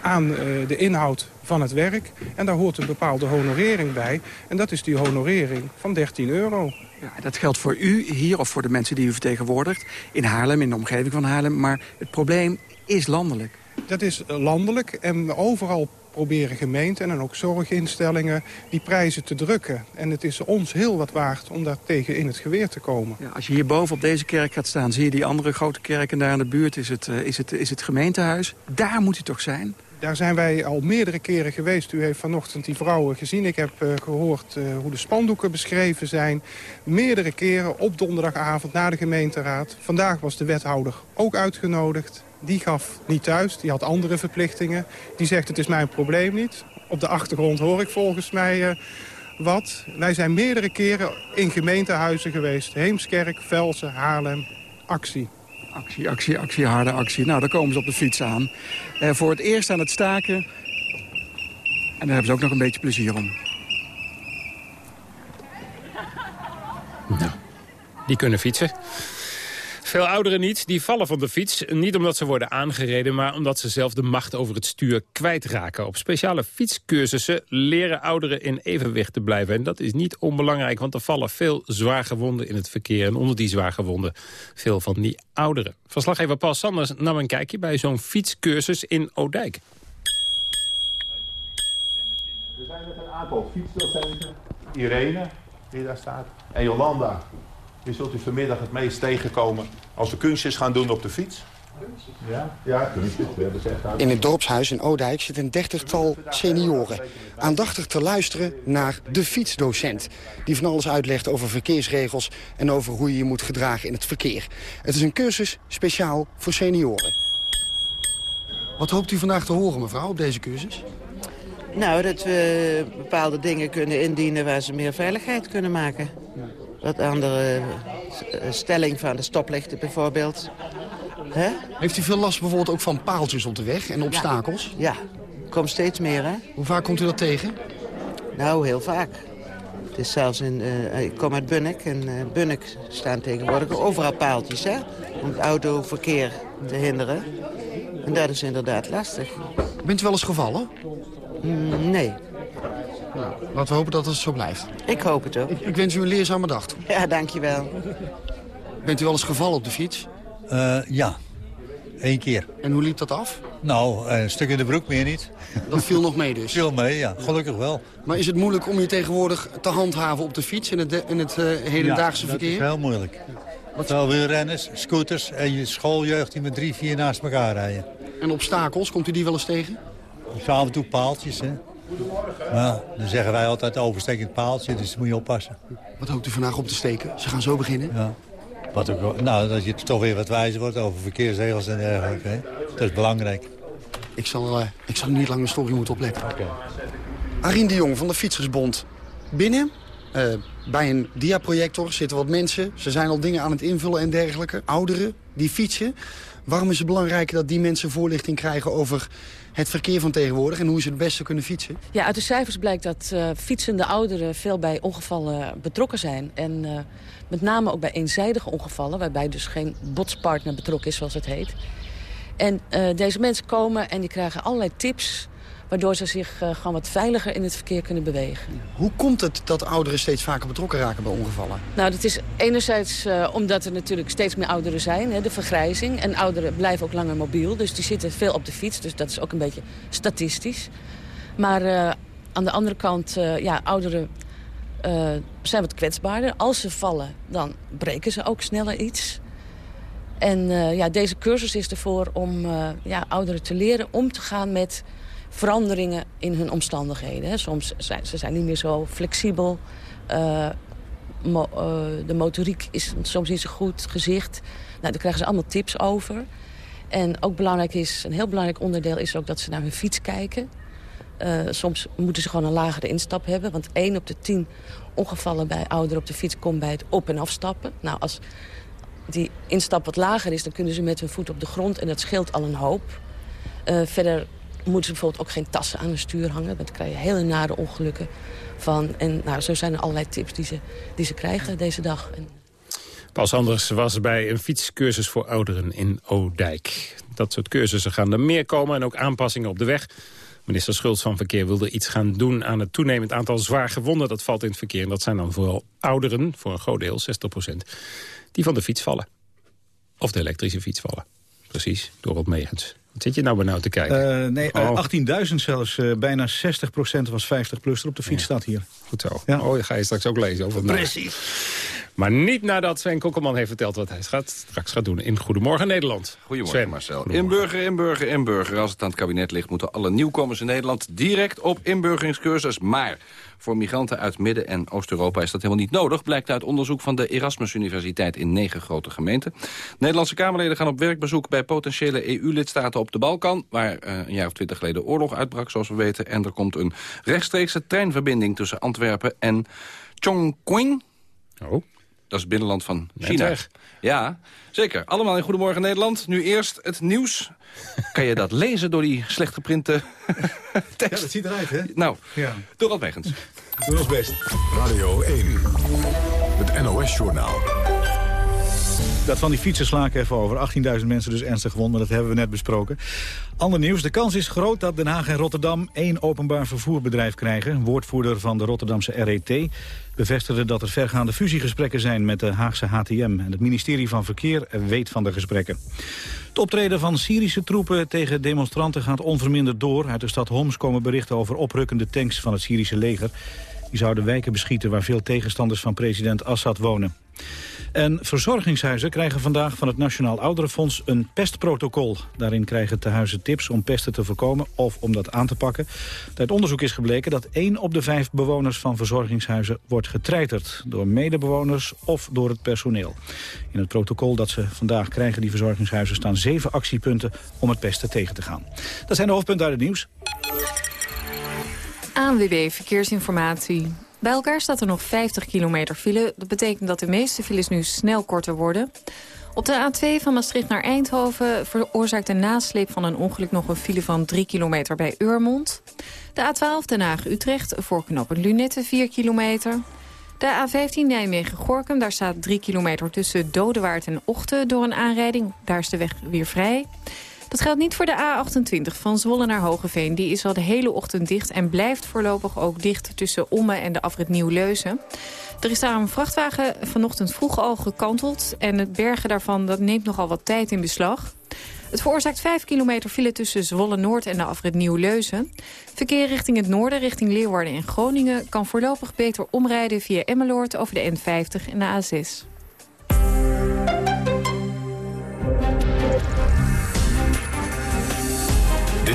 aan uh, de inhoud van het werk. En daar hoort een bepaalde honorering bij. En dat is die honorering van 13 euro. Ja, dat geldt voor u hier of voor de mensen die u vertegenwoordigt... in Haarlem, in de omgeving van Haarlem. Maar het probleem is landelijk. Dat is landelijk en overal proberen gemeenten en ook zorginstellingen die prijzen te drukken. En het is ons heel wat waard om daar tegen in het geweer te komen. Ja, als je hier boven op deze kerk gaat staan, zie je die andere grote kerken daar in de buurt. Is het, uh, is het, is het gemeentehuis. Daar moet u toch zijn? Daar zijn wij al meerdere keren geweest. U heeft vanochtend die vrouwen gezien. Ik heb uh, gehoord uh, hoe de spandoeken beschreven zijn. Meerdere keren op donderdagavond naar de gemeenteraad. Vandaag was de wethouder ook uitgenodigd. die gaf niet thuis, die had andere verplichtingen. Die zegt het is mijn probleem niet. Op de achtergrond hoor ik volgens mij uh, wat. Wij zijn meerdere keren in gemeentehuizen geweest. Heemskerk, Velsen, Haarlem, actie. Actie, actie, actie, harde actie. Nou, daar komen ze op de fiets aan. Uh, voor het eerst aan het staken. En daar hebben ze ook nog een beetje plezier om. Nou, die kunnen fietsen. Veel ouderen niet, die vallen van de fiets. Niet omdat ze worden aangereden, maar omdat ze zelf de macht over het stuur kwijtraken. Op speciale fietscursussen leren ouderen in evenwicht te blijven. En dat is niet onbelangrijk, want er vallen veel zwaargewonden in het verkeer. En onder die zwaargewonden veel van die ouderen. Verslaggever Paul Sanders nam een kijkje bij zo'n fietscursus in Oudijk. We zijn met een aantal fietsdocenten. Irene, die daar staat, en Jolanda. Die zult u vanmiddag het meest tegenkomen als we kunstjes gaan doen op de fiets. Ja, ja. In het dorpshuis in Oudijk zit een dertigtal senioren. Aandachtig te luisteren naar de fietsdocent. Die van alles uitlegt over verkeersregels en over hoe je je moet gedragen in het verkeer. Het is een cursus speciaal voor senioren. Wat hoopt u vandaag te horen, mevrouw, op deze cursus? Nou, dat we bepaalde dingen kunnen indienen waar ze meer veiligheid kunnen maken. Wat andere stelling van de stoplichten bijvoorbeeld. Heeft u veel last bijvoorbeeld ook van paaltjes op de weg en obstakels? Ja, komt steeds meer hè. Hoe vaak komt u dat tegen? Nou, heel vaak. Het is zelfs in, uh, ik kom uit Bunnik en uh, Bunnik staan tegenwoordig overal paaltjes hè. Om het autoverkeer te hinderen. En dat is inderdaad lastig. Bent u wel eens gevallen? Mm, nee. Nou, laten we hopen dat het zo blijft. Ik hoop het ook. Ik, ik wens u een leerzame dag. Toe. Ja, dankjewel. Bent u wel eens gevallen op de fiets? Uh, ja, Eén keer. En hoe liep dat af? Nou, een stuk in de broek meer niet. Dat viel nog mee dus? Viel mee, ja. Gelukkig wel. Maar is het moeilijk om je tegenwoordig te handhaven op de fiets in het, in het uh, hedendaagse ja, verkeer? dat is heel moeilijk. Wat? Terwijl wielrenners, scooters en je schooljeugd die met drie, vier naast elkaar rijden. En obstakels, komt u die wel eens tegen? Af en toe paaltjes, hè. Nou, dan zeggen wij altijd overstekend paaltje, dus moet je oppassen. Wat hoopt u vandaag op te steken? Ze gaan zo beginnen? Ja. Wat ook, nou, dat je toch weer wat wijzer wordt over verkeersregels en dergelijke. Hè? Dat is belangrijk. Ik zal, uh, ik zal niet lang een story moeten opletten. Okay. Arien de Jong van de Fietsersbond. Binnen, uh, bij een diaprojector, zitten wat mensen. Ze zijn al dingen aan het invullen en dergelijke. Ouderen, die fietsen. Waarom is het belangrijk dat die mensen voorlichting krijgen over het verkeer van tegenwoordig... en hoe ze het beste kunnen fietsen? Ja, uit de cijfers blijkt dat uh, fietsende ouderen veel bij ongevallen betrokken zijn. En uh, met name ook bij eenzijdige ongevallen... waarbij dus geen botspartner betrokken is, zoals het heet. En uh, deze mensen komen en die krijgen allerlei tips waardoor ze zich uh, gewoon wat veiliger in het verkeer kunnen bewegen. Hoe komt het dat ouderen steeds vaker betrokken raken bij ongevallen? Nou, dat is enerzijds uh, omdat er natuurlijk steeds meer ouderen zijn, hè, de vergrijzing. En ouderen blijven ook langer mobiel, dus die zitten veel op de fiets. Dus dat is ook een beetje statistisch. Maar uh, aan de andere kant, ja, ouderen zijn wat kwetsbaarder. Als ze vallen, dan breken ze ook sneller iets. En ja, deze cursus is ervoor om ja, ouderen te leren om te gaan met veranderingen in hun omstandigheden. Soms zijn ze zijn niet meer zo flexibel. Mo uh, de motoriek is soms niet zo goed, gezicht. Nou, daar krijgen ze allemaal tips over. En ook belangrijk is, een heel belangrijk onderdeel is ook dat ze naar hun fiets kijken. Uh, soms moeten ze gewoon een lagere instap hebben. Want 1 op de 10 ongevallen bij ouderen op de fiets komt bij het op- en afstappen. Nou, als die instap wat lager is, dan kunnen ze met hun voet op de grond. En dat scheelt al een hoop. verder moeten ze bijvoorbeeld ook geen tassen aan het stuur hangen. Want dan krijg je hele nare ongelukken van. En nou, zo zijn er allerlei tips die ze, die ze krijgen deze dag. En... Paul Sanders was bij een fietscursus voor ouderen in Oudijk. Dat soort cursussen gaan er meer komen en ook aanpassingen op de weg. Minister Schultz van Verkeer wilde iets gaan doen aan het toenemend aantal zwaar gewonden. Dat valt in het verkeer en dat zijn dan vooral ouderen, voor een groot deel, 60 procent, die van de fiets vallen. Of de elektrische fiets vallen. Precies, door op Meegens. Wat zit je nou benauwd te kijken? Uh, nee, uh, 18.000 zelfs. Uh, bijna 60% was 50 plus op de fiets ja. staat hier. Goed zo. Ja. Oh, dat ga je straks ook lezen. Over Precies. Maar niet nadat Sven Kokkelman heeft verteld wat hij gaat, straks gaat doen in Goedemorgen Nederland. Goedemorgen Sven. Marcel. Inburger, inburger, inburger. Als het aan het kabinet ligt moeten alle nieuwkomers in Nederland direct op inburgeringscursus. Maar voor migranten uit Midden- en Oost-Europa is dat helemaal niet nodig... blijkt uit onderzoek van de Erasmus Universiteit in negen grote gemeenten. Nederlandse Kamerleden gaan op werkbezoek bij potentiële EU-lidstaten op de Balkan... waar uh, een jaar of twintig geleden oorlog uitbrak, zoals we weten. En er komt een rechtstreekse treinverbinding tussen Antwerpen en Chongqing. Oh. Dat is het binnenland van China. Ja, zeker. Allemaal in Goedemorgen Nederland. Nu eerst het nieuws. kan je dat lezen door die slecht geprinte tekst? Ja, dat ziet eruit, hè? Nou, ja. door wat wegens. Doe ons best. Radio 1. Het NOS-journaal. Dat van die fietsers sla ik even over. 18.000 mensen dus ernstig gewond, maar dat hebben we net besproken. Ander nieuws. De kans is groot dat Den Haag en Rotterdam één openbaar vervoerbedrijf krijgen. Woordvoerder van de Rotterdamse RET bevestigde dat er vergaande fusiegesprekken zijn met de Haagse HTM. En het ministerie van Verkeer weet van de gesprekken. Het optreden van Syrische troepen tegen demonstranten gaat onverminderd door. Uit de stad Homs komen berichten over oprukkende tanks van het Syrische leger. Die zouden wijken beschieten waar veel tegenstanders van president Assad wonen. En verzorgingshuizen krijgen vandaag van het Nationaal Ouderenfonds een pestprotocol. Daarin krijgen tehuizen tips om pesten te voorkomen of om dat aan te pakken. Uit onderzoek is gebleken dat één op de vijf bewoners van verzorgingshuizen wordt getreiterd. Door medebewoners of door het personeel. In het protocol dat ze vandaag krijgen, die verzorgingshuizen, staan zeven actiepunten om het pesten tegen te gaan. Dat zijn de hoofdpunten uit het nieuws. ANWB Verkeersinformatie. Bij elkaar staat er nog 50 kilometer file. Dat betekent dat de meeste files nu snel korter worden. Op de A2 van Maastricht naar Eindhoven veroorzaakt de nasleep van een ongeluk nog een file van 3 kilometer bij Urmond. De A12 Den Haag-Utrecht voor knoppen Lunette 4 kilometer. De A15 Nijmegen-Gorkum, daar staat 3 kilometer tussen Dodewaard en Ochten door een aanrijding. Daar is de weg weer vrij. Dat geldt niet voor de A28 van Zwolle naar Hogeveen. Die is al de hele ochtend dicht en blijft voorlopig ook dicht tussen Omme en de afrit Nieuw-Leuzen. Er is daar een vrachtwagen vanochtend vroeg al gekanteld. En het bergen daarvan dat neemt nogal wat tijd in beslag. Het veroorzaakt 5 kilometer file tussen Zwolle-Noord en de afrit Nieuw-Leuzen. Verkeer richting het noorden, richting Leeuwarden en Groningen... kan voorlopig beter omrijden via Emmeloord over de N50 en de A6.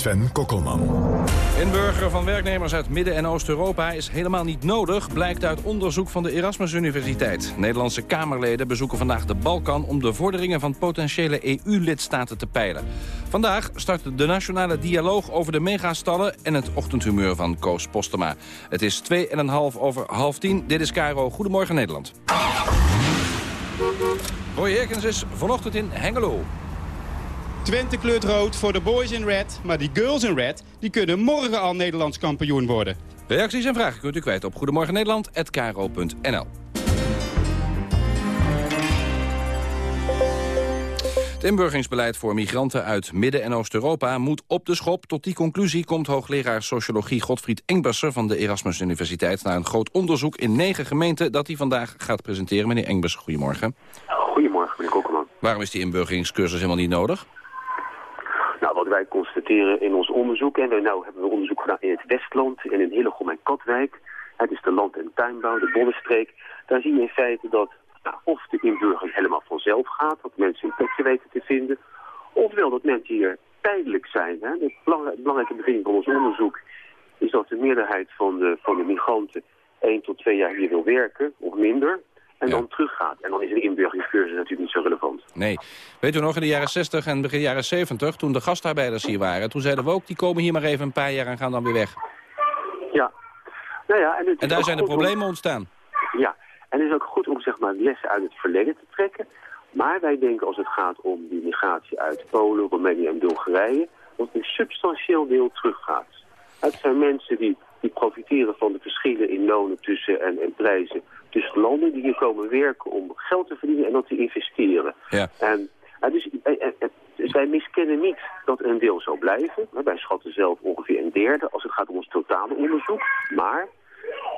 Sven Kokkelman. Inburgeren van werknemers uit Midden- en Oost-Europa is helemaal niet nodig... blijkt uit onderzoek van de Erasmus Universiteit. Nederlandse Kamerleden bezoeken vandaag de Balkan... om de vorderingen van potentiële EU-lidstaten te peilen. Vandaag start de nationale dialoog over de megastallen... en het ochtendhumeur van Koos Postema. Het is 2,5 over half tien. Dit is Caro. Goedemorgen Nederland. Roy Herkens is vanochtend in Hengelo. Twente kleurt rood voor de boys in red. Maar die girls in red die kunnen morgen al Nederlands kampioen worden. Reacties en vragen kunt u kwijt op goedemorgennederland.nl. Het inburgeringsbeleid voor migranten uit Midden- en Oost-Europa moet op de schop. Tot die conclusie komt hoogleraar sociologie Godfried Engbusser van de Erasmus Universiteit... naar een groot onderzoek in negen gemeenten dat hij vandaag gaat presenteren. Meneer Engbusser, goedemorgen. Goedemorgen, meneer Kokkelman. Waarom is die inburgeringscursus helemaal niet nodig? Nou, wat wij constateren in ons onderzoek, en wij nou hebben we onderzoek gedaan in het Westland in Hillegom en Katwijk. Het is de land- en tuinbouw, de Bollenstreek. Daar zie je in feite dat nou, of de inburgering helemaal vanzelf gaat, dat mensen een plekje weten te vinden. Ofwel dat mensen hier tijdelijk zijn. Hè. Het belangrijke begin van ons onderzoek is dat de meerderheid van de, van de migranten één tot twee jaar hier wil werken, of minder en ja. dan teruggaat. En dan is een inburgeringscursus natuurlijk niet zo relevant. Nee. Weet u nog, in de jaren 60 en begin jaren 70, toen de gastarbeiders hier waren... toen zeiden we ook, die komen hier maar even een paar jaar en gaan dan weer weg. Ja. Nou ja en, en daar zijn de problemen om... ontstaan. Ja, en het is ook goed om zeg maar, lessen uit het verleden te trekken. Maar wij denken als het gaat om die migratie uit Polen, Roemenië en Bulgarije... dat een substantieel deel teruggaat. Het zijn mensen die, die profiteren van de verschillen in lonen tussen en, en prijzen tussen landen die hier komen werken om geld te verdienen en dat te investeren. Ja. En, en dus, en, dus wij miskennen niet dat een deel zou blijven. Wij schatten zelf ongeveer een derde als het gaat om ons totale onderzoek. Maar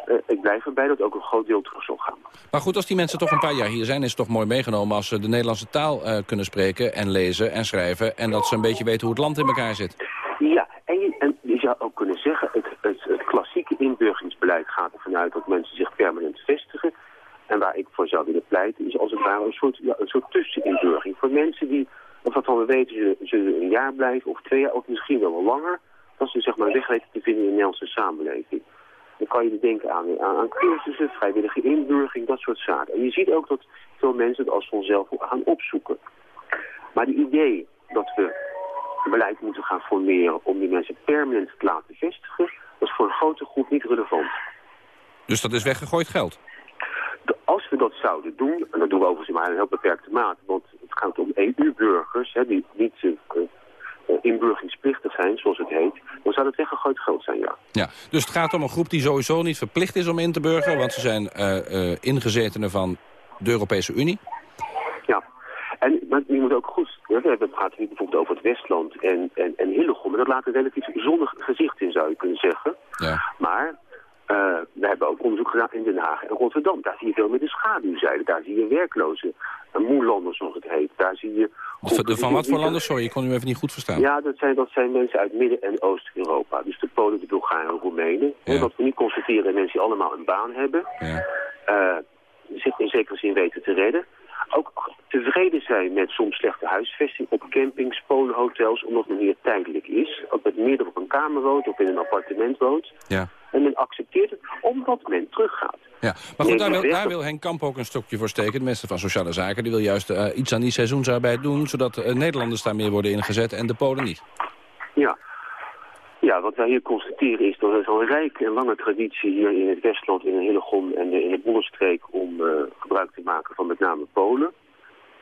eh, ik blijf erbij dat ook een groot deel terug zal gaan. Maar goed, als die mensen toch een paar jaar hier zijn... is het toch mooi meegenomen als ze de Nederlandse taal eh, kunnen spreken... en lezen en schrijven... en dat ze een beetje weten hoe het land in elkaar zit. Ja, en je, en je zou ook kunnen zeggen... Het, inburgeringsbeleid gaat ervan uit dat mensen zich permanent vestigen. En waar ik voor zou willen pleiten is als het ware een soort, een soort tusseninburgering. Voor mensen die, of wat we weten, ze zullen een jaar blijven of twee jaar of misschien wel langer. Dat ze zeg maar weg te vinden in de Nederlandse samenleving. Dan kan je denken aan, aan, aan cursussen, vrijwillige inburgering, dat soort zaken. En je ziet ook dat veel mensen het als vanzelf gaan opzoeken. Maar het idee dat we beleid moeten gaan formeren om die mensen permanent te laten vestigen, dat is voor een grote groep niet relevant. Dus dat is weggegooid geld? De- Als we dat zouden doen, en dat doen we overigens maar in een heel beperkte mate, want het gaat om EU-burgers, die niet eh, eh, inburgeringsplichtig zijn, zoals het heet, dan zou het weggegooid geld zijn, ja. Ja, dus het gaat om een groep die sowieso niet verplicht is om in te burgeren... want ze zijn eh, ingezetenen van de Europese Unie. Ja, en maar je moet ook goed... We hebben het gaat hier bijvoorbeeld over het Westland en, en, en Hillegom. En dat laat een relatief zonnig gezicht in, zou je kunnen zeggen. Ja. Maar eh, we hebben ook onderzoek gedaan in Den Haag en Rotterdam. Daar zie je veel meer de schaduwzijde. Daar zie je werklozen, en moelanders zoals het heet. Daar zie je... De van wat voor landen? Sorry, ik kon u even niet goed verstaan. Ja, dat zijn, dat zijn mensen uit Midden- en Oost-Europa. Dus de Polen, de Bulgaren en Roemenen. En wat we nu constateren, mensen die allemaal een baan hebben. eh, zich in zekere zin weten te redden. Ook tevreden zijn met soms slechte huisvesting op campings, polenhotels, omdat men hier tijdelijk is. Ook met meerdere op een kamer woont of in een appartement woont. Ja. En men accepteert het omdat men teruggaat. Ja, maar goed, daar wil, daar wil Henk Kamp ook een stokje voor steken. De minister van Sociale Zaken die wil juist eh, iets aan die seizoensarbeid doen... zodat eh, Nederlanders daar meer worden ingezet en de Polen niet. Ja. Ja, wat wij hier constateren is dat er zo'n rijke en lange traditie hier in het Westland, in Hillegom en in de Bollenstreek om eh, gebruik te maken van met name Polen.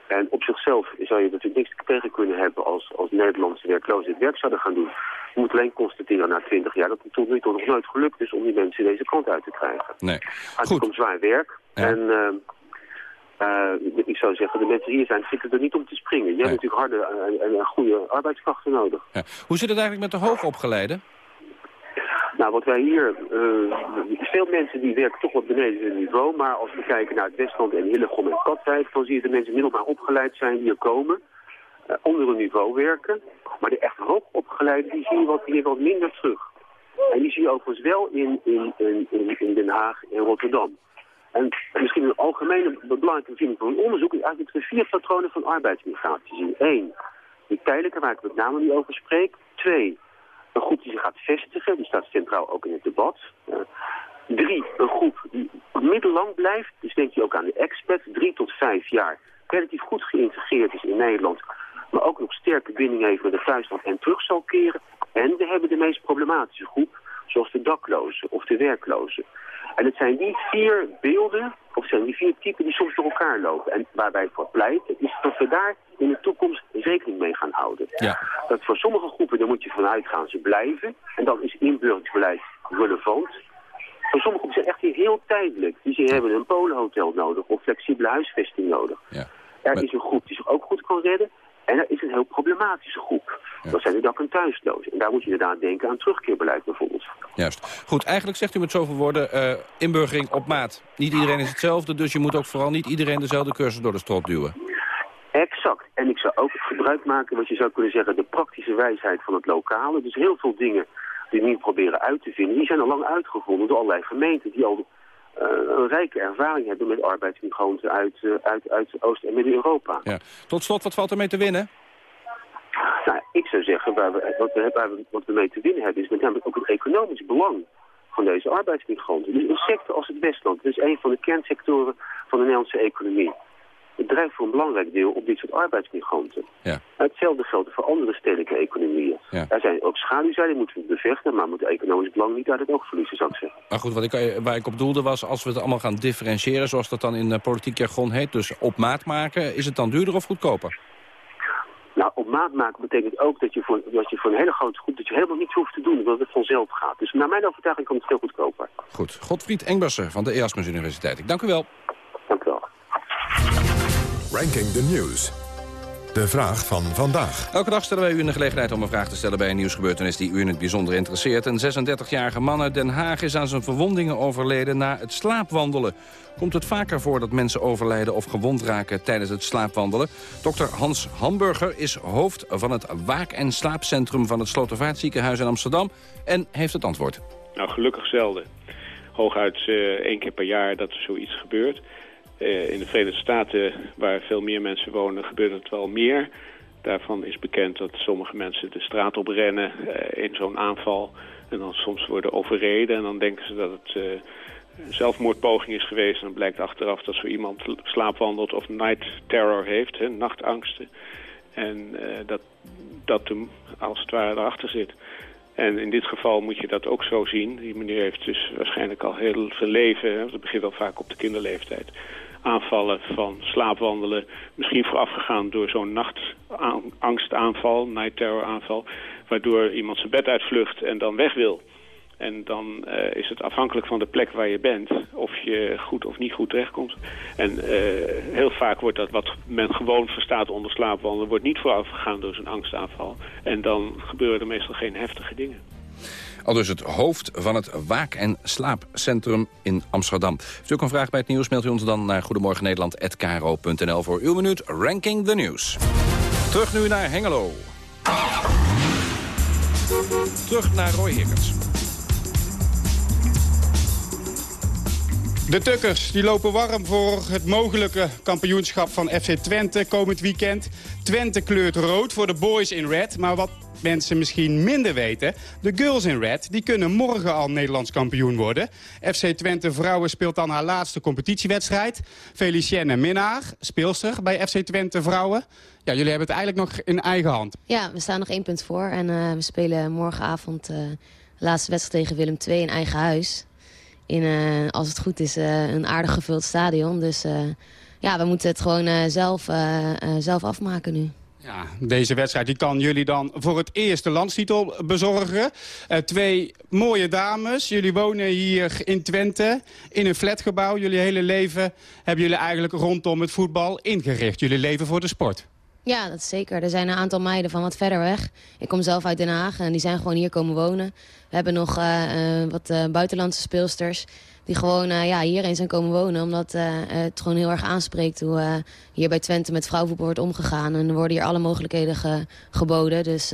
En op zichzelf zou je natuurlijk niks tegen kunnen hebben als, als Nederlandse werklozen het werk zouden gaan doen. Je moet alleen constateren na twintig jaar dat het tot nu toe nog nooit gelukt is om die mensen deze kant uit te krijgen. Nee. Het gaat om zwaar werk. En eh, eh, ik zou zeggen, de mensen hier zijn, zitten er niet om te springen. Je hebt natuurlijk harde en, goede arbeidskrachten nodig. Ja. Hoe zit het eigenlijk met de hoogopgeleiden? Nou, wat wij hier, eh, veel mensen die werken toch wat beneden hun niveau, maar als we kijken naar het Westland en Hillegom en Katwijk, dan zie je dat mensen middelbaar opgeleid zijn die hier komen, eh, onder hun niveau werken. Maar de echt hoogopgeleiden, die zie je wat, hier wat minder terug. En die zie je overigens wel in, in, in, in Den Haag en Rotterdam. En misschien een algemene belangrijke bevinding van een onderzoek is eigenlijk we vier patronen van arbeidsmigratie zien. Eén, die tijdelijke waar ik met name nu over spreek. Twee, een groep die zich gaat vestigen, die staat centraal ook in het debat. Uh, drie, een groep die middellang blijft, dus denk je ook aan de expat, drie tot vijf jaar, relatief goed geïntegreerd is in Nederland, maar ook nog sterke binding heeft met het thuisland en terug zal keren. En we hebben de meest problematische groep, zoals de daklozen of de werklozen. En het zijn die vier beelden, of zijn die vier typen die soms door elkaar lopen. En waar wij voor pleiten, is dat we daar in de toekomst rekening mee gaan houden. Ja. Dat voor sommige groepen, daar moet je vanuit gaan, ze blijven. En dan is inburgeringsbeleid relevant. Voor sommige groepen zijn echt hier heel tijdelijk. Die ze hebben een polenhotel nodig of flexibele huisvesting nodig. Ja. Er is een groep die zich ook goed kan redden. En er is een heel problematische groep. Dat zijn de dak- en thuislozen. En daar moet je inderdaad denken aan terugkeerbeleid bijvoorbeeld. Juist. Goed, eigenlijk zegt u met zoveel woorden eh, inburgering op maat. Niet iedereen is hetzelfde, dus je moet ook vooral niet iedereen dezelfde cursus door de strot duwen. Exact. En ik zou ook gebruik maken, wat je zou kunnen zeggen, de praktische wijsheid van het lokale. Dus heel veel dingen die we nu proberen uit te vinden, die zijn al lang uitgevonden door allerlei gemeenten die al uh, een rijke ervaring hebben met arbeidsmigranten uit, uh, uit, uit Oost- en Midden-Europa. Ja. Tot slot, wat valt er mee te winnen? Nou, ik zou zeggen, waar we, wat, we, waar we, wat we mee te winnen hebben, is met name ook het economisch belang van deze arbeidsmigranten. Dus een sector als het Westland, is een van de kernsectoren van de Nederlandse economie. Het drijft voor een belangrijk deel op dit soort arbeidsmigranten. Ja. Hetzelfde geldt voor andere stedelijke economieën. Ja. Er zijn ook schaduwzijden, moeten we bevechten, maar moet economisch belang niet uit het oog verliezen, zou ik zeggen. Maar goed, wat ik, waar ik op doelde was, als we het allemaal gaan differentiëren, zoals dat dan in uh, politiek jargon heet, dus op maat maken, is het dan duurder of goedkoper? Nou, op maat maken betekent ook dat je, voor, dat je voor een hele grote groep dat je helemaal niets hoeft te doen, dat het vanzelf gaat. Dus naar mijn overtuiging komt het veel goedkoper. Goed. Godfried Engbersen van de Erasmus Universiteit. Ik dank u wel. Dank u wel. Ranking the News. De vraag van vandaag. Elke dag stellen wij u een gelegenheid om een vraag te stellen bij een nieuwsgebeurtenis die u in het bijzonder interesseert. Een 36-jarige man uit Den Haag is aan zijn verwondingen overleden na het slaapwandelen. Komt het vaker voor dat mensen overlijden of gewond raken tijdens het slaapwandelen? Dr. Hans Hamburger is hoofd van het waak- en slaapcentrum van het Slotervaartziekenhuis in Amsterdam en heeft het antwoord. Nou, gelukkig zelden. Hooguit uh, één keer per jaar dat er zoiets gebeurt. Uh, in de Verenigde Staten, waar veel meer mensen wonen, gebeurt het wel meer. Daarvan is bekend dat sommige mensen de straat op rennen uh, in zo'n aanval. En dan soms worden overreden en dan denken ze dat het een zelfmoordpoging is geweest. En dan blijkt achteraf dat zo iemand slaapwandelt of night terror heeft, hè, nachtangsten. En dat dat hem als het ware erachter zit. En in dit geval moet je dat ook zo zien. Die meneer heeft dus waarschijnlijk al heel veel leven, dat begint al vaak op de kinderleeftijd, aanvallen van slaapwandelen. Misschien voorafgegaan door zo'n nachtangstaanval, night terror aanval, waardoor iemand zijn bed uitvlucht en dan weg wil. En dan uh, is het afhankelijk van de plek waar je bent of je goed of niet goed terechtkomt. En uh, heel vaak wordt dat wat men gewoon verstaat onder slaapwandelen... wordt niet voorafgegaan door zo'n angstaanval. En dan gebeuren er meestal geen heftige dingen. Al dus het hoofd van het Waak- en Slaapcentrum in Amsterdam. Heeft u ook een vraag bij het nieuws, mailt u ons dan naar goedemorgennederland.kro.nl voor uw minuut Ranking the News. Terug nu naar Hengelo. Terug naar Roy Hickens. De Tukkers die lopen warm voor het mogelijke kampioenschap van FC Twente komend weekend. Twente kleurt rood voor de boys in red. Maar wat mensen misschien minder weten... de girls in red die kunnen morgen al Nederlands kampioen worden. FC Twente Vrouwen speelt dan haar laatste competitiewedstrijd. Felicienne Minnaar, speelster bij FC Twente Vrouwen. Ja, jullie hebben het eigenlijk nog in eigen hand. Ja, we staan nog één punt voor. En uh, we spelen morgenavond uh, de laatste wedstrijd tegen Willem II in eigen huis in, uh, als het goed is, een aardig gevuld stadion. Dus ja, we moeten het gewoon zelf, zelf afmaken nu. Deze wedstrijd die kan jullie dan voor het eerst de landstitel bezorgen. twee mooie dames. Jullie wonen hier in Twente in een flatgebouw. Jullie hele leven hebben jullie eigenlijk rondom het voetbal ingericht. Jullie leven voor de sport. Ja, dat is zeker. Er zijn een aantal meiden van wat verder weg. Ik kom zelf uit Den Haag en die zijn gewoon hier komen wonen. We hebben nog uh, uh, wat buitenlandse speelsters die gewoon ja, hierheen zijn komen wonen. Omdat het gewoon heel erg aanspreekt hoe hier bij Twente met vrouwenvoetbal wordt omgegaan. En er worden hier alle mogelijkheden ge geboden. Dus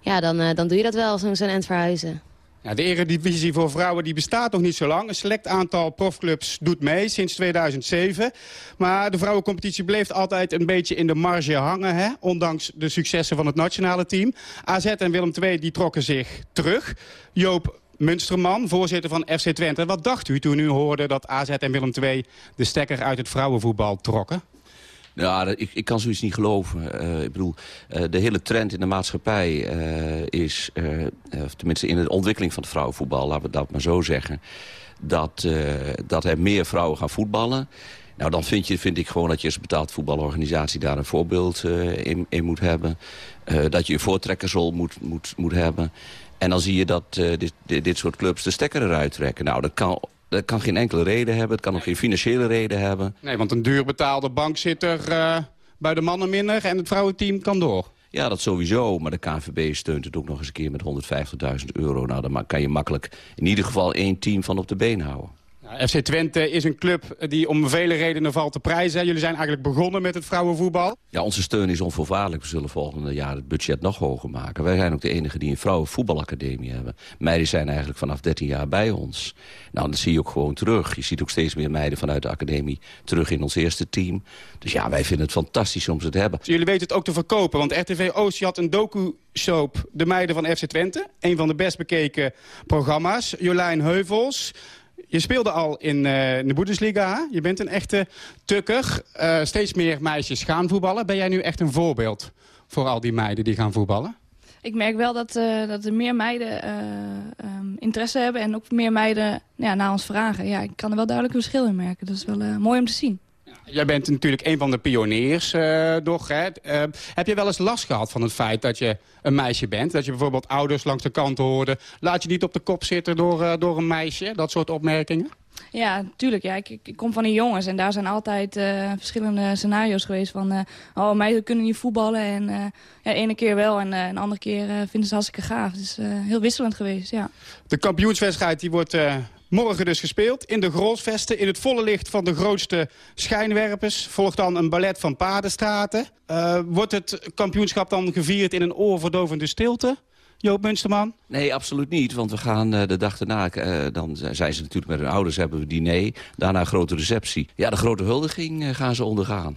ja, dan, dan doe je dat wel, zo'n end verhuizen. Ja, de eredivisie voor vrouwen die bestaat nog niet zo lang. Een select aantal profclubs doet mee sinds 2007. Maar de vrouwencompetitie bleef altijd een beetje in de marge hangen. Hè? Ondanks de successen van het nationale team. AZ en Willem II die trokken zich terug. Joop Munsterman, voorzitter van FC Twente. Wat dacht u toen u hoorde dat AZ en Willem II de stekker uit het vrouwenvoetbal trokken? Ja, ik, ik kan zoiets niet geloven. Uh, ik bedoel, uh, de hele trend in de maatschappij uh, is... tenminste in de ontwikkeling van het vrouwenvoetbal, laten we dat maar zo zeggen... dat, dat er meer vrouwen gaan voetballen... Nou, dan vind, je, vind ik gewoon dat je als betaald voetbalorganisatie daar een voorbeeld in, in, moet hebben. dat je een voortrekkersrol moet, moet, moet hebben. En dan zie je dat dit, dit, dit soort clubs de stekker eruit trekken. Nou, dat kan dat kan geen enkele reden hebben. Het kan nog geen financiële reden hebben. Nee, want een duur betaalde bankzitter uh, bij de mannen minder en het vrouwenteam kan door. Ja, dat sowieso. Maar de KNVB steunt het ook nog eens een keer met 150.000 euro. Nou, dan kan je makkelijk in ieder geval één team van op de been houden. FC Twente is een club die om vele redenen valt te prijzen. Jullie zijn eigenlijk begonnen met het vrouwenvoetbal. Ja, onze steun is onvoorwaardelijk. We zullen volgende jaar het budget nog hoger maken. Wij zijn ook de enige die een vrouwenvoetbalacademie hebben. Meiden zijn eigenlijk vanaf 13 jaar bij ons. Nou, dat zie je ook gewoon terug. Je ziet ook steeds meer meiden vanuit de academie terug in ons eerste team. Dus ja, wij vinden het fantastisch om ze te hebben. Jullie weten het ook te verkopen, want RTV Oost had een docu-soap... De Meiden van FC Twente. Een van de best bekeken programma's. Jolijn Heuvels je speelde al in, uh, de Bundesliga. Je bent een echte tukker. Uh, steeds meer meisjes gaan voetballen. Ben jij nu echt een voorbeeld voor al die meiden die gaan voetballen? Ik merk wel dat, uh, dat er meer meiden um, interesse hebben en ook meer meiden ja, naar ons vragen. Ja, ik kan er wel duidelijk een verschil in merken. Dat is wel mooi om te zien. Jij bent natuurlijk een van de pioniers, uh? Hè? Uh, heb je wel eens last gehad van het feit dat je een meisje bent? Dat je bijvoorbeeld ouders langs de kant hoorde... laat je niet op de kop zitten door, uh, door een meisje? Dat soort opmerkingen? Ja, tuurlijk. Ja. Ik, ik, kom van die jongens en daar zijn altijd eh, verschillende scenario's geweest. Van, eh, oh, meiden kunnen niet voetballen. En eh, ja, de ene keer wel en een andere keer vinden ze hartstikke gaaf. Het is heel wisselend geweest, ja. De kampioenswedstrijd die wordt morgen dus gespeeld. In de Grolsvesten, in het volle licht van de grootste schijnwerpers. Volgt dan een ballet van paardenstraten. wordt het kampioenschap dan gevierd in een oorverdovende stilte? Joop Munsterman? Nee, absoluut niet. Want we gaan uh, de dag daarna, uh, dan zijn ze natuurlijk met hun ouders, hebben we diner. Daarna een grote receptie. Ja, de grote huldiging uh, gaan ze ondergaan.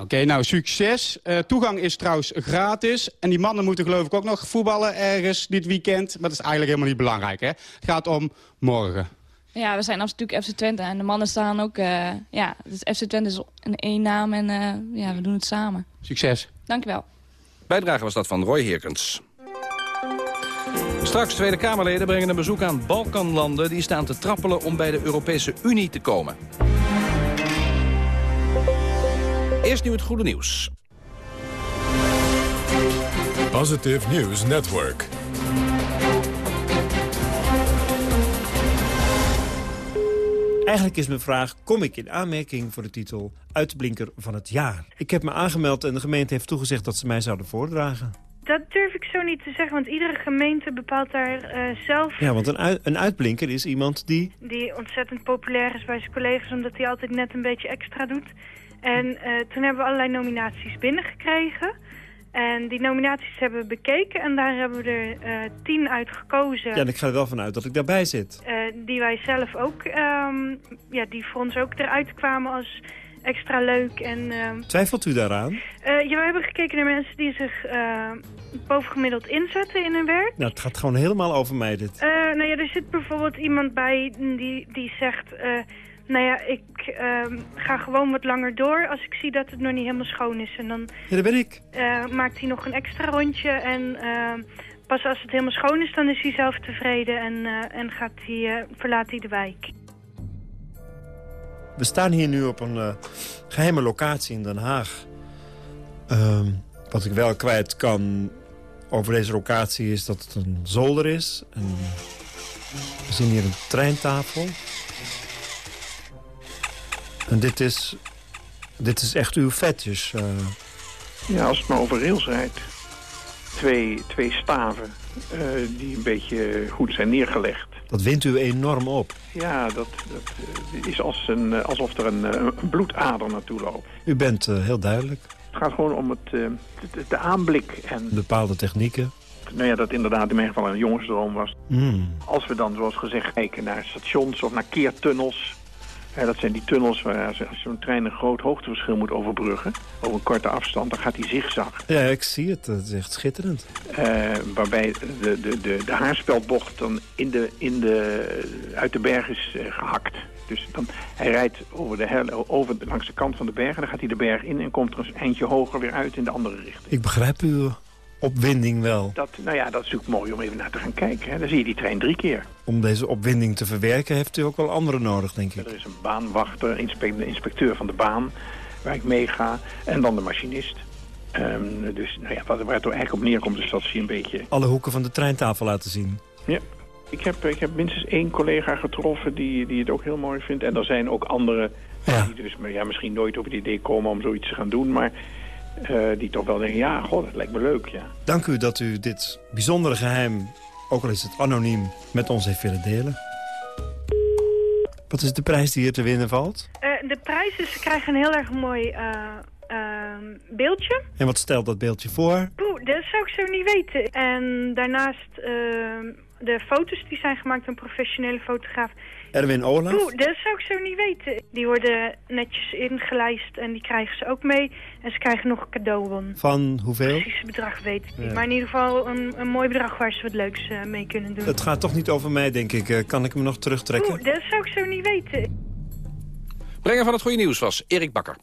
Oké, nou succes. toegang is trouwens gratis. En die mannen moeten geloof ik ook nog voetballen ergens dit weekend. Maar dat is eigenlijk helemaal niet belangrijk, hè? Het gaat om morgen. Ja, we zijn natuurlijk FC Twente en de mannen staan ook... ja, dus FC Twente is een één naam en ja, we doen het samen. Succes. Dankjewel. Bijdrage was dat van Roy Heerkens. Straks Tweede Kamerleden brengen een bezoek aan Balkanlanden... die staan te trappelen om bij de Europese Unie te komen. Eerst nu het goede nieuws. Positive News Network. Eigenlijk is mijn vraag, kom ik in aanmerking voor de titel Uitblinker van het jaar? Ik heb me aangemeld en de gemeente heeft toegezegd dat ze mij zouden voordragen. Dat durf ik zo niet te zeggen, want iedere gemeente bepaalt daar uh, zelf... Ja, want een, een uitblinker is iemand die... Die ontzettend populair is bij zijn collega's, omdat hij altijd net een beetje extra doet. En uh, toen hebben we allerlei nominaties binnengekregen. En die nominaties hebben we bekeken en daar hebben we er uh, tien uit gekozen. Ja, en ik ga er wel vanuit dat ik daarbij zit. die wij zelf ook, um, ja, die voor ons ook eruit kwamen als extra leuk. En, uh, Twijfelt u daaraan? Uh, ja, we hebben gekeken naar mensen die zich bovengemiddeld inzetten in hun werk. Nou, het gaat gewoon helemaal over mij dit. nou ja, er zit bijvoorbeeld iemand bij die, die zegt... nou ja, ik ehm, ga gewoon wat langer door als ik zie dat het nog niet helemaal schoon is. En dan ja, daar ben ik. maakt hij nog een extra rondje en... Ehm, pas als het helemaal schoon is, dan is hij zelf tevreden en, en gaat hij, verlaat hij de wijk. We staan hier nu op een geheime locatie in Den Haag. Uh, wat ik wel kwijt kan over deze locatie is dat het een zolder is. En we zien hier een treintafel. En dit is, dit is echt uw vetjes. Uh... Ja, als het maar over rails rijdt. Twee, twee staven uh, die een beetje goed zijn neergelegd. Dat wint u enorm op. Ja, dat, dat eh, is als een, eh, alsof er een, een, bloedader naartoe loopt. U bent uh, heel duidelijk. Het gaat gewoon om het, de, de, aanblik. En Bepaalde technieken. Nou ja, dat inderdaad in mijn geval een jongensdroom was. Mm. Als we dan, zoals gezegd, kijken naar stations of naar keertunnels... Ja, dat zijn die tunnels waar als zo'n trein een groot hoogteverschil moet overbruggen. Over een korte afstand, dan gaat die zigzag. Ja, ik zie het. Het is echt schitterend. Uh, waarbij de, de, de, de haarspeldbocht dan in de, in de, uit de berg is uh, gehakt. Dus dan, hij rijdt over de her, over, langs de kant van de berg. Dan gaat hij de berg in en komt er een eindje hoger weer uit in de andere richting. Ik begrijp u opwinding wel. Dat, nou ja, dat is natuurlijk mooi om even naar te gaan kijken. Hè. Dan zie je die trein drie keer. Om deze opwinding te verwerken heeft u ook wel andere nodig, denk ik. Er is een baanwachter, de inspecteur van de baan, waar ik mee ga. En dan de machinist. Um, dus nou ja, waar het er eigenlijk op neerkomt, is dat je een beetje... Alle hoeken van de treintafel laten zien. Ja. Ik heb, ik heb minstens één collega getroffen die, die het ook heel mooi vindt. En er zijn ook anderen ja. die dus ja, misschien nooit op het idee komen om zoiets te gaan doen. Maar uh, die toch wel denken, ja, god, dat lijkt me leuk, ja. Dank u dat u dit bijzondere geheim, ook al is het anoniem, met ons heeft willen delen. Wat is de prijs die hier te winnen valt? Uh, de prijs is, ze krijgen een heel erg mooi uh, beeldje. En wat stelt dat beeldje voor? Poeh, dat zou ik zo niet weten. En daarnaast ehm, de foto's die zijn gemaakt door een professionele fotograaf. Erwin Olaf? Oeh, dat zou ik zo niet weten. Die worden netjes ingelijst en die krijgen ze ook mee. En ze krijgen nog een cadeaubon. Van hoeveel? Precies bedrag weet ik niet. Maar in ieder geval een, een mooi bedrag waar ze wat leuks uh, mee kunnen doen. Het gaat toch niet over mij, denk ik. Uh, kan ik me nog terugtrekken? Oeh, dat zou ik zo niet weten. Brenger van het goede nieuws was Erik Bakker.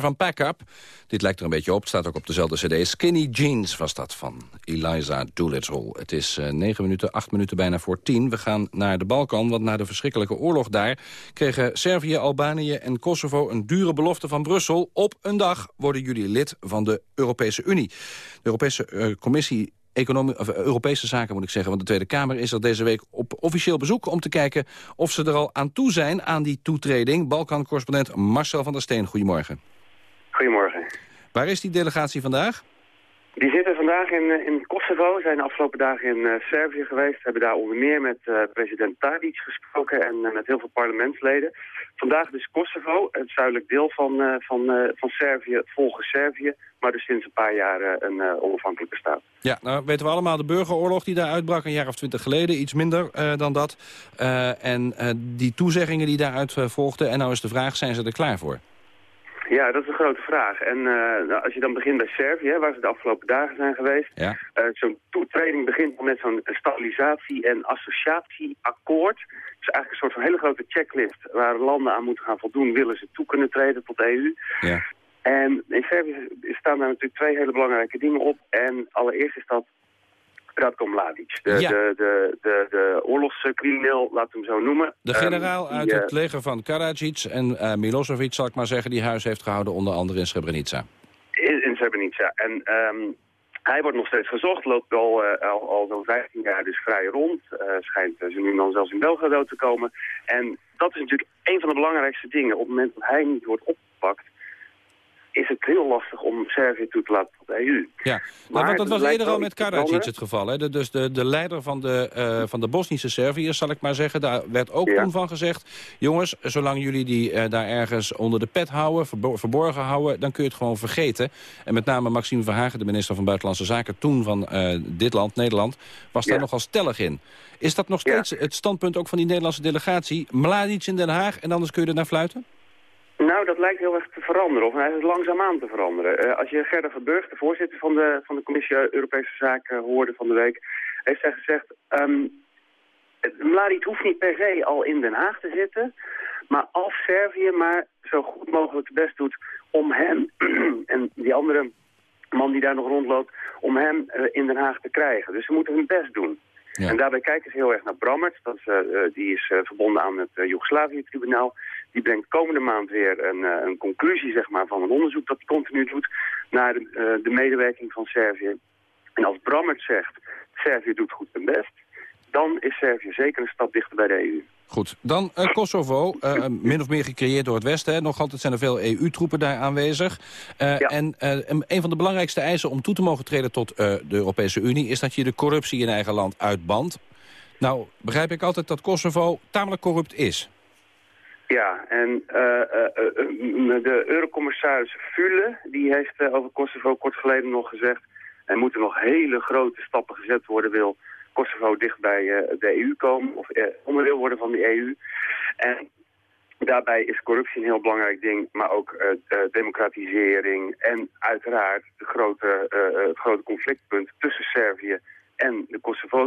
Van Pack Up. Dit lijkt er een beetje op. Staat ook op dezelfde cd. Skinny Jeans was dat van Eliza Doolittle. Het is eh, 9 minuten, 8 minuten bijna voor 10. We gaan naar de Balkan, want na de verschrikkelijke oorlog daar... kregen Servië, Albanië en Kosovo een dure belofte van Brussel. Op een dag worden jullie lid van de Europese Unie. De Europese eh, Commissie Economie, of, eh, Europese Zaken moet ik zeggen. Want de Tweede Kamer is er deze week op officieel bezoek... om te kijken of ze er al aan toe zijn aan die toetreding. Balkan-correspondent Marcel van der Steen, goedemorgen. Goedemorgen. Waar is die delegatie vandaag? Die zitten vandaag in, eh, in Kosovo, zijn de afgelopen dagen in eh, Servië geweest. Hebben daar onder meer met eh, president Tadic gesproken en met heel veel parlementsleden. Vandaag dus Kosovo, het zuidelijk deel van, van, van Servië, volgens Servië. Maar dus sinds een paar jaar een onafhankelijke staat. Ja, nou weten we allemaal de burgeroorlog die daar uitbrak een jaar of twintig geleden. Iets minder dan dat. En die toezeggingen die daaruit volgden. En nou is de vraag, zijn ze er klaar voor? Ja, dat is een grote vraag. En eh, nou, als je dan begint bij Servië, hè, waar ze de afgelopen dagen zijn geweest. Ja. eh, zo'n toetreding begint met zo'n stabilisatie- en associatieakkoord. Is eigenlijk een soort van hele grote checklist waar landen aan moeten gaan voldoen. Willen ze toe kunnen treden tot de EU? Ja. En in Servië staan daar natuurlijk twee hele belangrijke dingen op. En allereerst is dat Radko Mladic, de, Ja. de, de, de, de oorlogscrimineel, laten we hem zo noemen. De Ehm, generaal die, uit eh, het leger van Karadzic en eh, Milosevic, zal ik maar zeggen... die huis heeft gehouden onder andere in Srebrenica. In, in Srebrenica. En ehm, hij wordt nog steeds gezocht, loopt al, eh, al, al zo'n 15 jaar dus vrij rond. Eh, schijnt eh, ze nu dan zelfs in Belgrado te komen. En dat is natuurlijk een van de belangrijkste dingen. Op het moment dat hij niet wordt opgepakt, is het heel lastig om Servië toe te laten tot de EU. Ja, Maar want dat was eerder al met Karadzic het geval. Hè? De, dus de, de leider van de, eh, van de Bosnische Serviërs, zal ik maar zeggen... daar werd ook Ja. toen van gezegd... jongens, zolang jullie die eh, daar ergens onder de pet houden... verbo- verborgen houden, dan kun je het gewoon vergeten. En met name Maxime Verhagen, de minister van Buitenlandse Zaken... toen van eh, dit land, Nederland, was daar Ja. nogal stellig in. Is dat nog steeds het standpunt ook van die Nederlandse delegatie? Mladic in Den Haag en anders kun je er naar fluiten? Nou, dat lijkt heel erg te veranderen, of is langzaamaan te veranderen. Eh, als je Gerda Verburg, de voorzitter van de, van de Commissie Europese Zaken, hoorde van de week, heeft zij gezegd... ehm, het- Mladic hoeft niet per se al in Den Haag te zitten. Maar als Servië maar zo goed mogelijk het best doet om hem en die andere man die daar nog rondloopt, om hem eh, in Den Haag te krijgen. Dus ze moeten hun best doen. En daarbij kijken ze heel erg naar Brammert. Dat eh, eh, die is eh, verbonden aan het Joegoslavië-tribunaal. Die brengt komende maand weer een, eh, een conclusie zeg maar, van een onderzoek dat hij continu doet naar de, eh, de medewerking van Servië. En als Brammert zegt, Servië doet goed zijn best, dan is Servië zeker een stap dichter bij de EU. Goed, dan eh, Kosovo, min of meer gecreëerd door het Westen. Hè. Nog altijd zijn er veel EU-troepen daar aanwezig. En een van de belangrijkste eisen om toe te mogen treden tot de Europese Unie... is dat je de corruptie in eigen land uitbandt. Nou, begrijp ik altijd dat Kosovo tamelijk corrupt is. Ja, en eh, eh, eh, de eurocommissaris Fule, die heeft over Kosovo kort geleden nog gezegd... er moeten nog hele grote stappen gezet worden, wil Kosovo dicht bij de EU komen... of onderdeel worden van de EU. En daarbij is corruptie een heel belangrijk ding, maar ook de democratisering... en uiteraard grote, het grote conflictpunt tussen Servië en de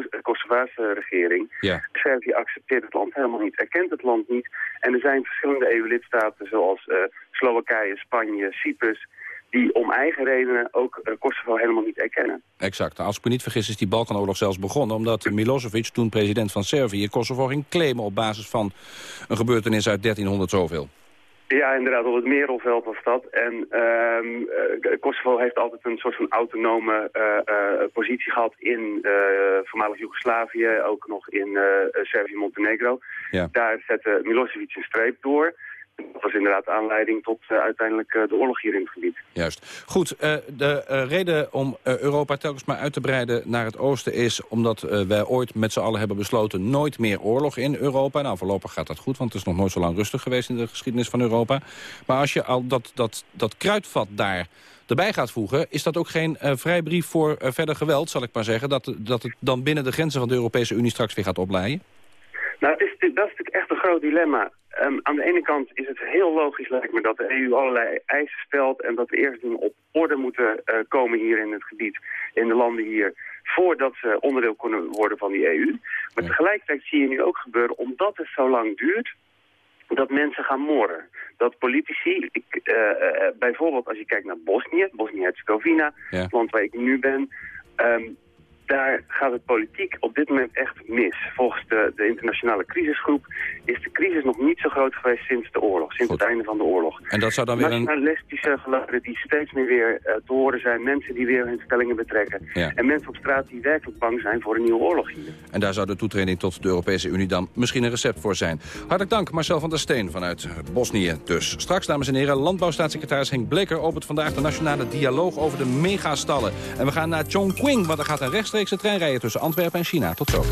eh, Kosovaanse regering... Ja. Servië accepteert het land helemaal niet, erkent het land niet. En er zijn verschillende EU-lidstaten zoals eh, Slowakije, Spanje, Cyprus... die om eigen redenen ook eh, Kosovo helemaal niet erkennen. Exact. Als ik me niet vergis is die Balkanoorlog zelfs begonnen... omdat Milosevic, toen president van Servië, Kosovo ging claimen... op basis van een gebeurtenis uit 1300 zoveel. Ja, inderdaad, op het Merelveld was dat. En ehm, eh, Kosovo heeft altijd een soort van autonome eh, eh, positie gehad in voormalig Joegoslavië, ook nog in Servië-Montenegro. Ja. Daar zette Milosevic een streep door. Dat was inderdaad aanleiding tot eh, uiteindelijk eh, de oorlog hier in het gebied. Juist. Goed, eh, de reden om Europa telkens maar uit te breiden naar het oosten is... omdat wij ooit met z'n allen hebben besloten nooit meer oorlog in Europa. Nou, voorlopig gaat dat goed, want het is nog nooit zo lang rustig geweest... in de geschiedenis van Europa. Maar als je al dat, dat, dat kruidvat daar erbij gaat voegen... is dat ook geen vrijbrief voor verder geweld, zal ik maar zeggen... Dat, dat het dan binnen de grenzen van de Europese Unie straks weer gaat opleiden? Nou, het is, dat is natuurlijk echt een groot dilemma. Ehm, aan de ene kant is het heel logisch, lijkt me, dat de EU allerlei eisen stelt... en dat de eerst dingen op orde moeten eh, komen hier in het gebied, in de landen hier... voordat ze onderdeel kunnen worden van die EU. Maar tegelijkertijd zie je nu ook gebeuren, omdat het zo lang duurt... dat mensen gaan moren. Dat politici, ik, eh, eh, bijvoorbeeld als je kijkt naar Bosnië, Bosnië-Herzegovina, Ja. het land waar ik nu ben... ehm, daar gaat het politiek op dit moment echt mis. Volgens de, de internationale crisisgroep is de crisis nog niet zo groot geweest sinds de oorlog, sinds het einde van de oorlog. En dat zou dan weer een... Nationalistische geluiden die steeds meer weer eh, te horen zijn, mensen die weer hun stellingen betrekken. Ja. En mensen op straat die werkelijk bang zijn voor een nieuwe oorlog hier. En daar zou de toetreding tot de Europese Unie dan misschien een recept voor zijn. Hartelijk dank, Marcel van der Steen vanuit eh, Bosnië dus. Straks, dames en heren, landbouwstaatssecretaris Henk Bleker... opent vandaag de nationale dialoog over de megastallen. En we gaan naar Chongqing, want er gaat een rechtstreekse trein rijden... tussen Antwerpen en China. Tot zo.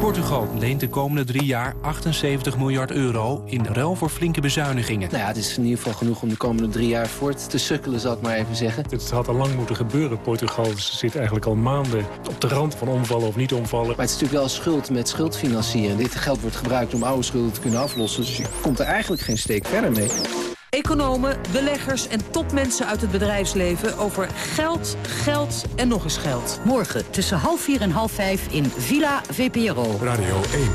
Portugal leent de komende drie jaar 78 miljard euro in ruil voor flinke bezuinigingen. Nou ja, het is in ieder geval genoeg om de komende drie jaar voort te sukkelen, zal ik maar even zeggen. Het had al lang moeten gebeuren. Portugal zit eigenlijk al maanden op de rand van omvallen of niet omvallen. Maar het is natuurlijk wel schuld met schuld financieren. Dit geld wordt gebruikt om oude schulden te kunnen aflossen. Dus je komt er eigenlijk geen steek verder mee. Economen, beleggers en topmensen uit het bedrijfsleven over geld, geld en nog eens geld. Morgen tussen half vier en half vijf in Villa VPRO. Radio 1.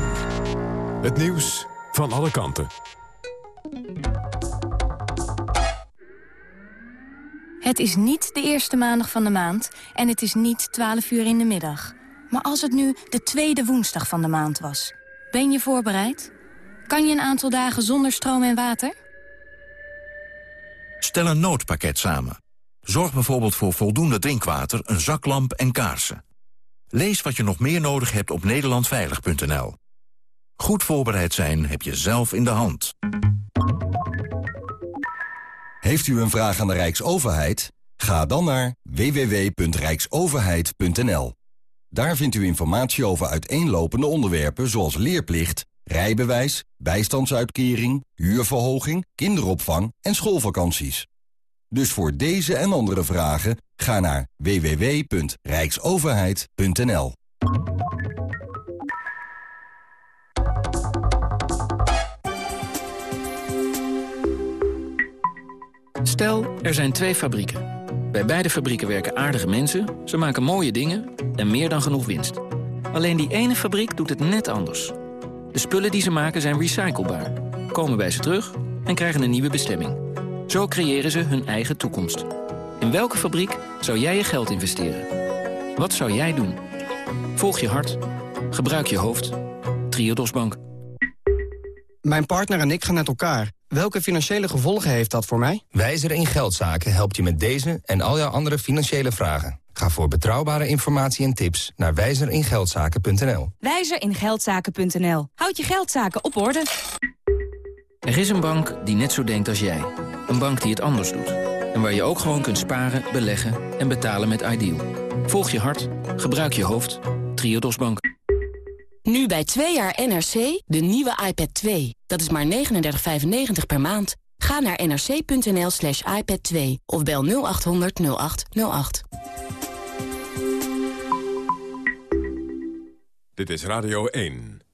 Het nieuws van alle kanten. Het is niet de eerste maandag van de maand en het is niet 12 uur in de middag. Maar als het nu de tweede woensdag van de maand was, ben je voorbereid? Kan je een aantal dagen zonder stroom en water? Stel een noodpakket samen. Zorg bijvoorbeeld voor voldoende drinkwater, een zaklamp en kaarsen. Lees wat je nog meer nodig hebt op nederlandveilig.nl. Goed voorbereid zijn heb je zelf in de hand. Heeft u een vraag aan de Rijksoverheid? Ga dan naar www.rijksoverheid.nl. Daar vindt u informatie over uiteenlopende onderwerpen zoals leerplicht, rijbewijs, bijstandsuitkering, huurverhoging, kinderopvang en schoolvakanties. Dus voor deze en andere vragen ga naar www.rijksoverheid.nl. Stel, er zijn twee fabrieken. Bij beide fabrieken werken aardige mensen, ze maken mooie dingen en meer dan genoeg winst. Alleen die ene fabriek doet het net anders. De spullen die ze maken zijn recyclebaar, komen bij ze terug en krijgen een nieuwe bestemming. Zo creëren ze hun eigen toekomst. In welke fabriek zou jij je geld investeren? Wat zou jij doen? Volg je hart. Gebruik je hoofd. Triodos Bank. Mijn partner en ik gaan uit elkaar. Welke financiële gevolgen heeft dat voor mij? Wijzer in Geldzaken helpt je met deze en al jouw andere financiële vragen. Ga voor betrouwbare informatie en tips naar wijzeringeldzaken.nl. Wijzer in Geldzaken.nl. Houd je geldzaken op orde. Er is een bank die net zo denkt als jij. Een bank die het anders doet. En waar je ook gewoon kunt sparen, beleggen en betalen met Ideal. Volg je hart, gebruik je hoofd. Triodos Bank. Nu bij 2 jaar NRC de nieuwe iPad 2. Dat is maar 39,95 per maand. Ga naar nrc.nl slash iPad 2 of bel 0800 0808. Dit is Radio 1.